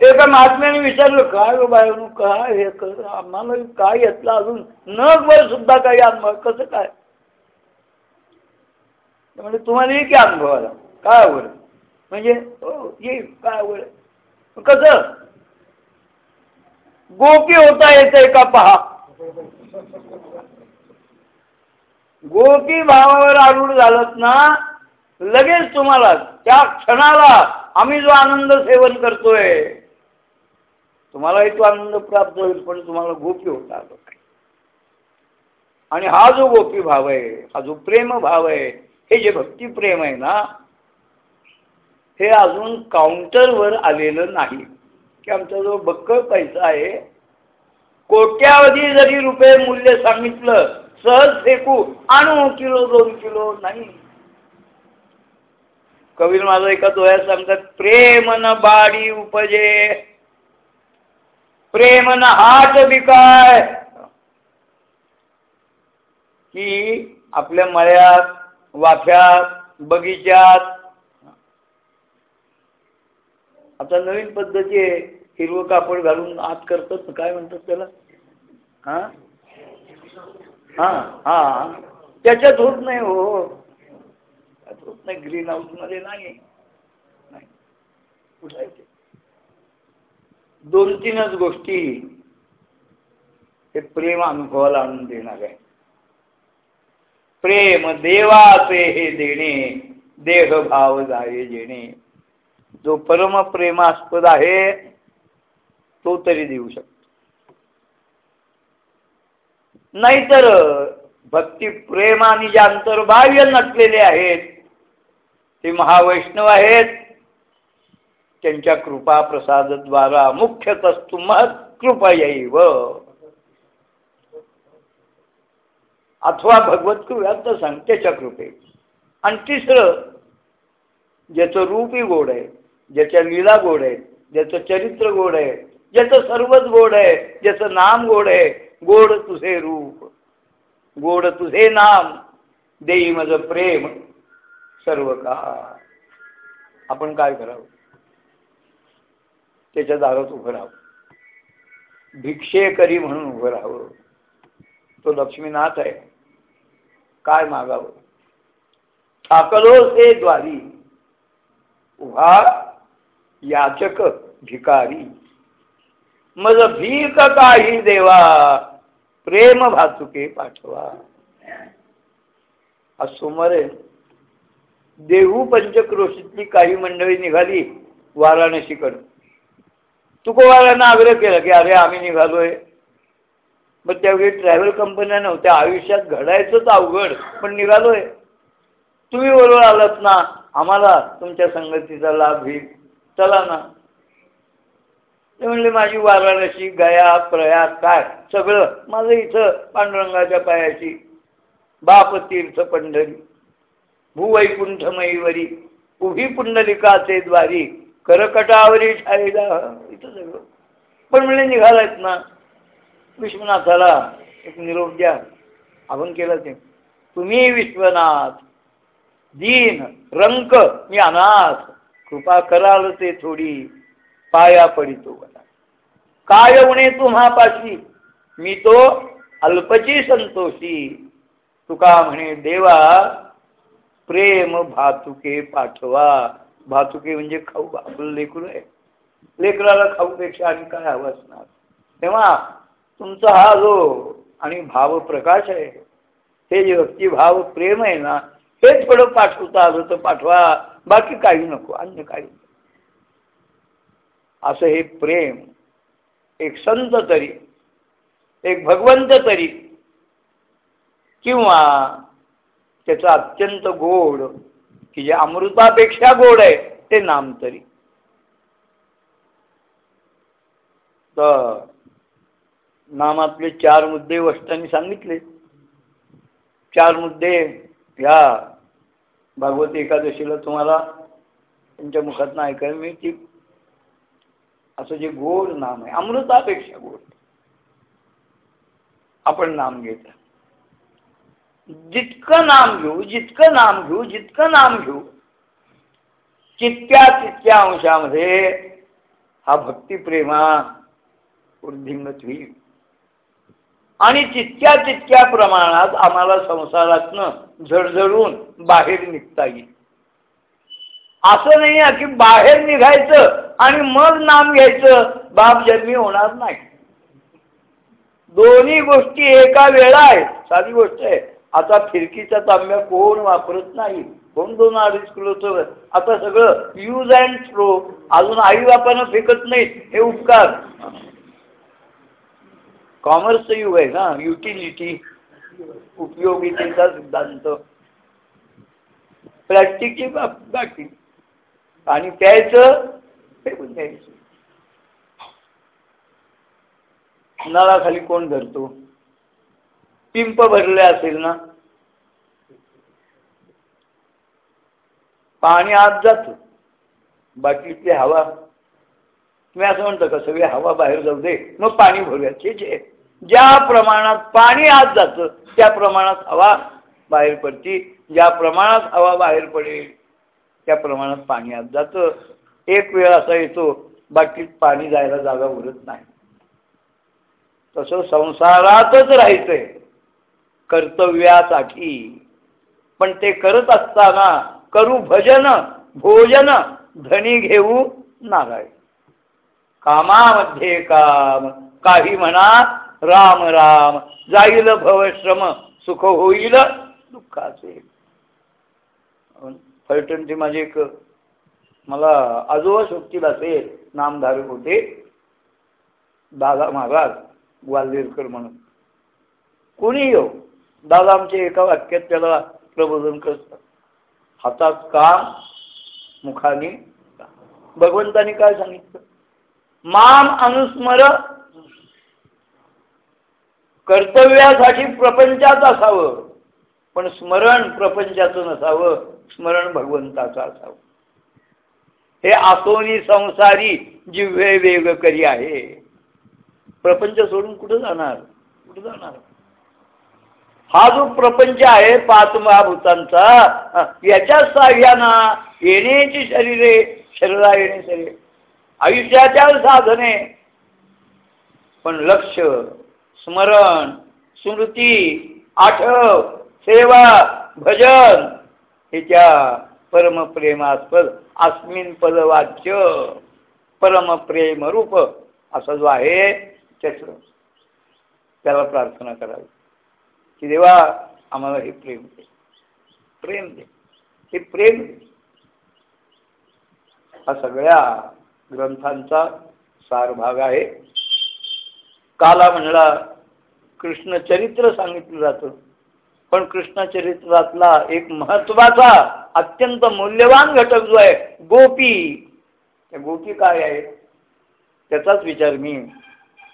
एका महात्म्याने विचारलं काय हो बाय काय हे कर आम्हाला काय येतलं अजून? न बर सुद्धा काही अनुभव कसं काय? म्हणजे तुम्हाला येईल की अनुभव आला. काय आवड? म्हणजे हो येईल काय आवड? कसं? गोपी होता येतंय का पहा. गोपी भावावर आरूढ झालत ना लगेच तुम्हाला त्या क्षणाला आम्ही जो आनंद सेवन करतोय तुम्हालाही तो आनंद प्राप्त होईल पण तुम्हाला गोपी होता आणि हा जो गोपी भाव आहे हा जो प्रेम भाव आहे हे जे भक्ती प्रेम आहे ना हे अजून काउंटरवर आलेलं नाही. की आमचा जो बक्कळ पैसा आहे कोट्यावधी जरी रुपये मूल्य सांगितलं सहज फेकू. आणू किलो दोन किलो नाही. कवी माझा एका डोळ्यात सांगतात प्रेम न बाडी उपजे. प्रेम न हाट बिकाय. की आपल्या मळ्यात वाफ्यात बगीच्यात. आता नवीन पद्धती आहे. हिरवं कापड घालून आत करतात काय म्हणतात त्याला? हा? हां हां. त्याच्यात होत नाही हो. त्यात होत नाही ग्रीन हाऊसमध्ये नाही. नाही. कुठायचे दोन तीनच गोष्टी हे प्रेम अनुभवाला आणून देणार आहे. प्रेम देवाचे हे देणे देह भाव जाये जेणे. जो परमप्रेमास्पद आहे तो तरी देऊ शकतो. नाहीतर भक्ती प्रेम आणि जे अंतर्बाह्य नटलेले आहेत ते महावैष्णव आहेत. त्यांच्या कृपा प्रसादद्वारा मुख्यतस्तु महत् कृपा अथवा भगवत कृपा सांग त्याच्या कृपे. आणि तिसरं ज्याचं रूपही गोड आहे ज्याच्या लीला गोड आहे ज्याचं चरित्र गोड आहे ज्याचं सर्वच गोड आहे ज्याचं नाम गोड आहे गोड तुझे रूप गोड तुझे नाम देई मज प्रेम सर्व का आपण काय करावं? त्याच्या दारात उभं राहावं. भिक्षेकरी म्हणून उभं राहावं. तो लक्ष्मीनाथ आहे. काय मागावं? ठाकलो से द्वारी. उभा याचक भिकारी. मज भीक काही देवा. प्रेम भातुके पाठवा. आज सोमवार देहू पंचक्रोशीतली काही मंडळी निघाली वाराणसीकडं तुकोवाल्यांना आग्रह केला की अरे आम्ही निघालोय. मग त्यावेळी ट्रॅव्हल कंपन्या नव्हत्या. आयुष्यात घडायचंच अवघड पण निघालोय. तुम्ही बरोबर आलात ना आम्हाला तुमच्या संगतीचा लाभ घेईल चला ना. ते म्हणले माझी वाराणसी गया प्रयाग काय? सगळं. माझं इथं पांडुरंगाच्या पायाची बाप तीर्थ पंढरी. भूवैकुंठमयीवरी. उभी पुंडलिकाचे द्वारी. करकटावरी छाईला इथं सगळं. पण म्हणजे निघालायत ना. विश्वनाथाला एक निरोप द्या. आपण केलं ते. तुम्ही विश्वनाथ. दीन रंक मी अनाथ. कृपा कराल ते थोडी. पाया पडितो मला. काय उणे तुम्हापाशी? मी तो अल्पची संतोषी. तुका म्हणे देवा प्रेम भातुके पाठवा. भातुके म्हणजे खाऊ आपलं लेकरू आहे. लेकराला खाऊपेक्षा आणि काय हवं असणार? तेव्हा तुमचा हा जो आणि भाव प्रकाश आहे हे जे भक्तिभाव प्रेम आहे ना हे थोडं पाठवता आलं तर पाठवा. बाकी काही नको अन्य काही असं हे प्रेम एक संत तरी एक भगवंत तरी किंवा त्याचं अत्यंत गोड की जे अमृतापेक्षा गोड आहे ते नाम तरी. तर नामातले चार मुद्दे वस्तांनी सांगितले. चार मुद्दे ह्या भगवती एकादशीला तुम्हाला त्यांच्या मुखातनं ऐकायला मिळतील. असं जे गोड नाम आहे अमृतापेक्षा गोड. आपण नाम घेत. जितकं नाम घेऊ जितकं नाम घेऊ जितकं नाम घेऊ तितक्या तितक्या अंशामध्ये हा भक्तिप्रेमा वृद्धिंगत होईल. आणि तितक्या तितक्या प्रमाणात आम्हाला संसारातनं झडझडून बाहेर निघता येईल. असं नाही आहे की बाहेर निघायचं आणि मग नाम घ्यायचं. बाप जन्मी होणार नाही. दोन्ही गोष्टी एका वेळा आहेत. साधी गोष्ट आहे. आता फिरकीचा तांब्या कोण वापरत नाही. कोण दोन अडीच किलोचं आता सगळं यूज अँड थ्रो अजून आई बापानं फेकत नाही हे उपकार. कॉमर्सचं युग आहे ना. युटिलिटी उपयोगितेचा सिद्धांत. प्लॅस्टिकची बाकी. पाणी प्यायचं फेकून द्यायचं नळाखाली कोण धरतो? पिंप भरले असेल ना? पाणी आत जात. बाकीतली हवा. तुम्ही असं म्हणतो का सगळी हवा बाहेर जाऊ दे? मग पाणी भरूया. छे. ज्या प्रमाणात पाणी आत जातं त्या प्रमाणात हवा बाहेर पडते. ज्या प्रमाणात हवा बाहेर पडेल त्या प्रमाणात पाणी आत जातं. एक वेळ असा येतो बाकी पाणी जायला जागा उरत नाही. तसं संसारातच राहायचंय. कर्तव्यासाठी. पण ते करत असताना करू भजन भोजन धनी घेऊ नारायण. कामामध्ये काम काही म्हणा राम राम जाईल भवश्रम सुख होईल दुःखाचे. फलटणचे माझे एक मला आजोबा शोधतील असेल नामधारक होते. दादा महाराज ग्वाल्हेरकर म्हणून. कोणी येऊ दादा आमचे एका वाक्यात त्याला प्रबोधन करतात. हातात काम मुखाने भगवंतानी काय सांगितलं? माम अनुस्मर कर्तव्यासाठी प्रपंचात असावं पण स्मरण प्रपंचाचं नसावं. स्मरण भगवंताचं असावं. हे आसोनी संसारी जिव्हे वेग करी आहे. प्रपंच सोडून कुठं जाणार? कुठं जाणार? हा जो प्रपंच आहे पाच महाभूतांचा याच्या साह्यानं येण्याची शरीरे शरीरा येणे शरीर आयुष्याच्या साधने. पण लक्ष स्मरण स्मृती आठव सेवा भजन हे त्या परमप्रेमास्पद अस्मिन पदवाच्य परमप्रेम रूप असा जो आहे त्याच त्याला प्रार्थना करावी. की देवा आम्हाला हे प्रेम दे. प्रेम दे. हे प्रेम दे. हा सगळ्या ग्रंथांचा सार भाग आहे. काला म्हणला कृष्णचरित्र सांगितलं जातं. पण कृष्णचरित्रातला एक महत्त्वाचा अत्यंत मूल्यवान घटक जो आहे गोपी. त्या गोपी काय आहे त्याचाच विचार मी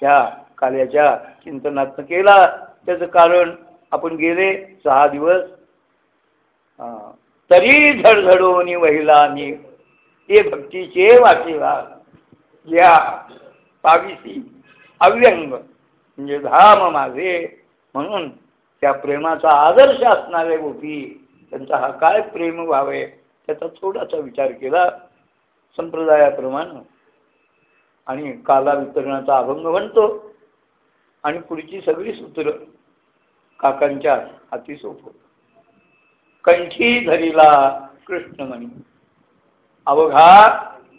ह्या काल्याच्या चिंतनात केला. त्याचं कारण आपण गेले सहा दिवस. तरी धडधडोनी वहिलानी ते भक्तीचे वाटेला या पाविसी अव्यंग. म्हणजे धाम माझे म्हणून त्या प्रेमाचा आदर्श असणारे गोपी त्यांचा हा काय प्रेम व्हावे त्याचा थोडासा विचार केला. संप्रदायाप्रमाणे. आणि काला वितरणाचा अभंग म्हणतो. आणि पुढची सगळी सूत्र काकांच्या हाती सोपव कंठी धरिला कृष्णमणी. अवघा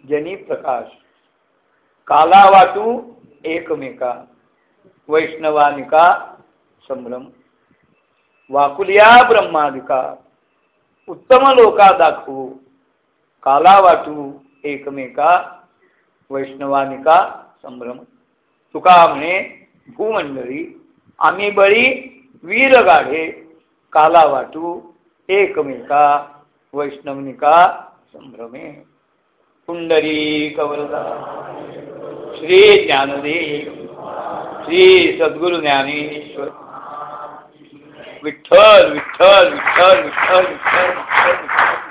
जनी प्रकाश. काला वाटू एकमेका. वैष्णवानिका संभ्रम. वाकुलिया ब्रह्मादिका. उत्तम लोका दाखवू. काला वाटू एकमेका वैष्णवानिका संभ्रम. तुका म्हणे भूमंडळी आम्ही बळी वीर गाढे काला वाटू एकमेका वैष्णवनिका संभ्रमे. कुंडरी कवरदा श्री ज्ञानदेव. श्री सद्गुरु ज्ञानेश्वर. विठ्ठल विठ्ठल विठ्ठल विठ्ठल विठ्ठल विठ्ठल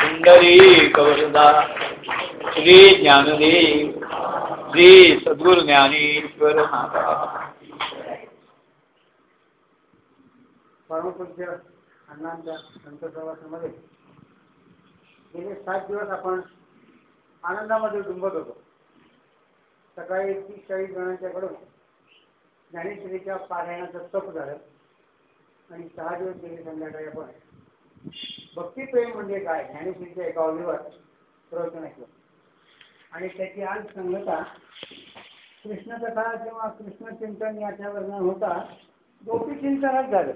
सुंदरी कवरदा श्री ज्ञानदेव श्री सद्गुरु ज्ञानेश्वर परमपूज्य अण्णांच्या संत प्रवासामध्ये गेले सात दिवस आपण आनंदामध्ये डुंबत होतो. सकाळी तीस चाळीस जणांच्याकडून ज्ञानेश्वरीच्या पारायणाचं तप झालं आणि सहा दिवस गेले संध्याकाळी आपण. भक्तिप्रेम म्हणजे काय? ज्ञानेश्वरीच्या एका ओळीवर प्रवचन ऐकलं. आणि त्याची आज संगता कृष्णकथा किंवा कृष्णचिंतन याच्या वर्णन होता. गोपी चिंतनच झालं.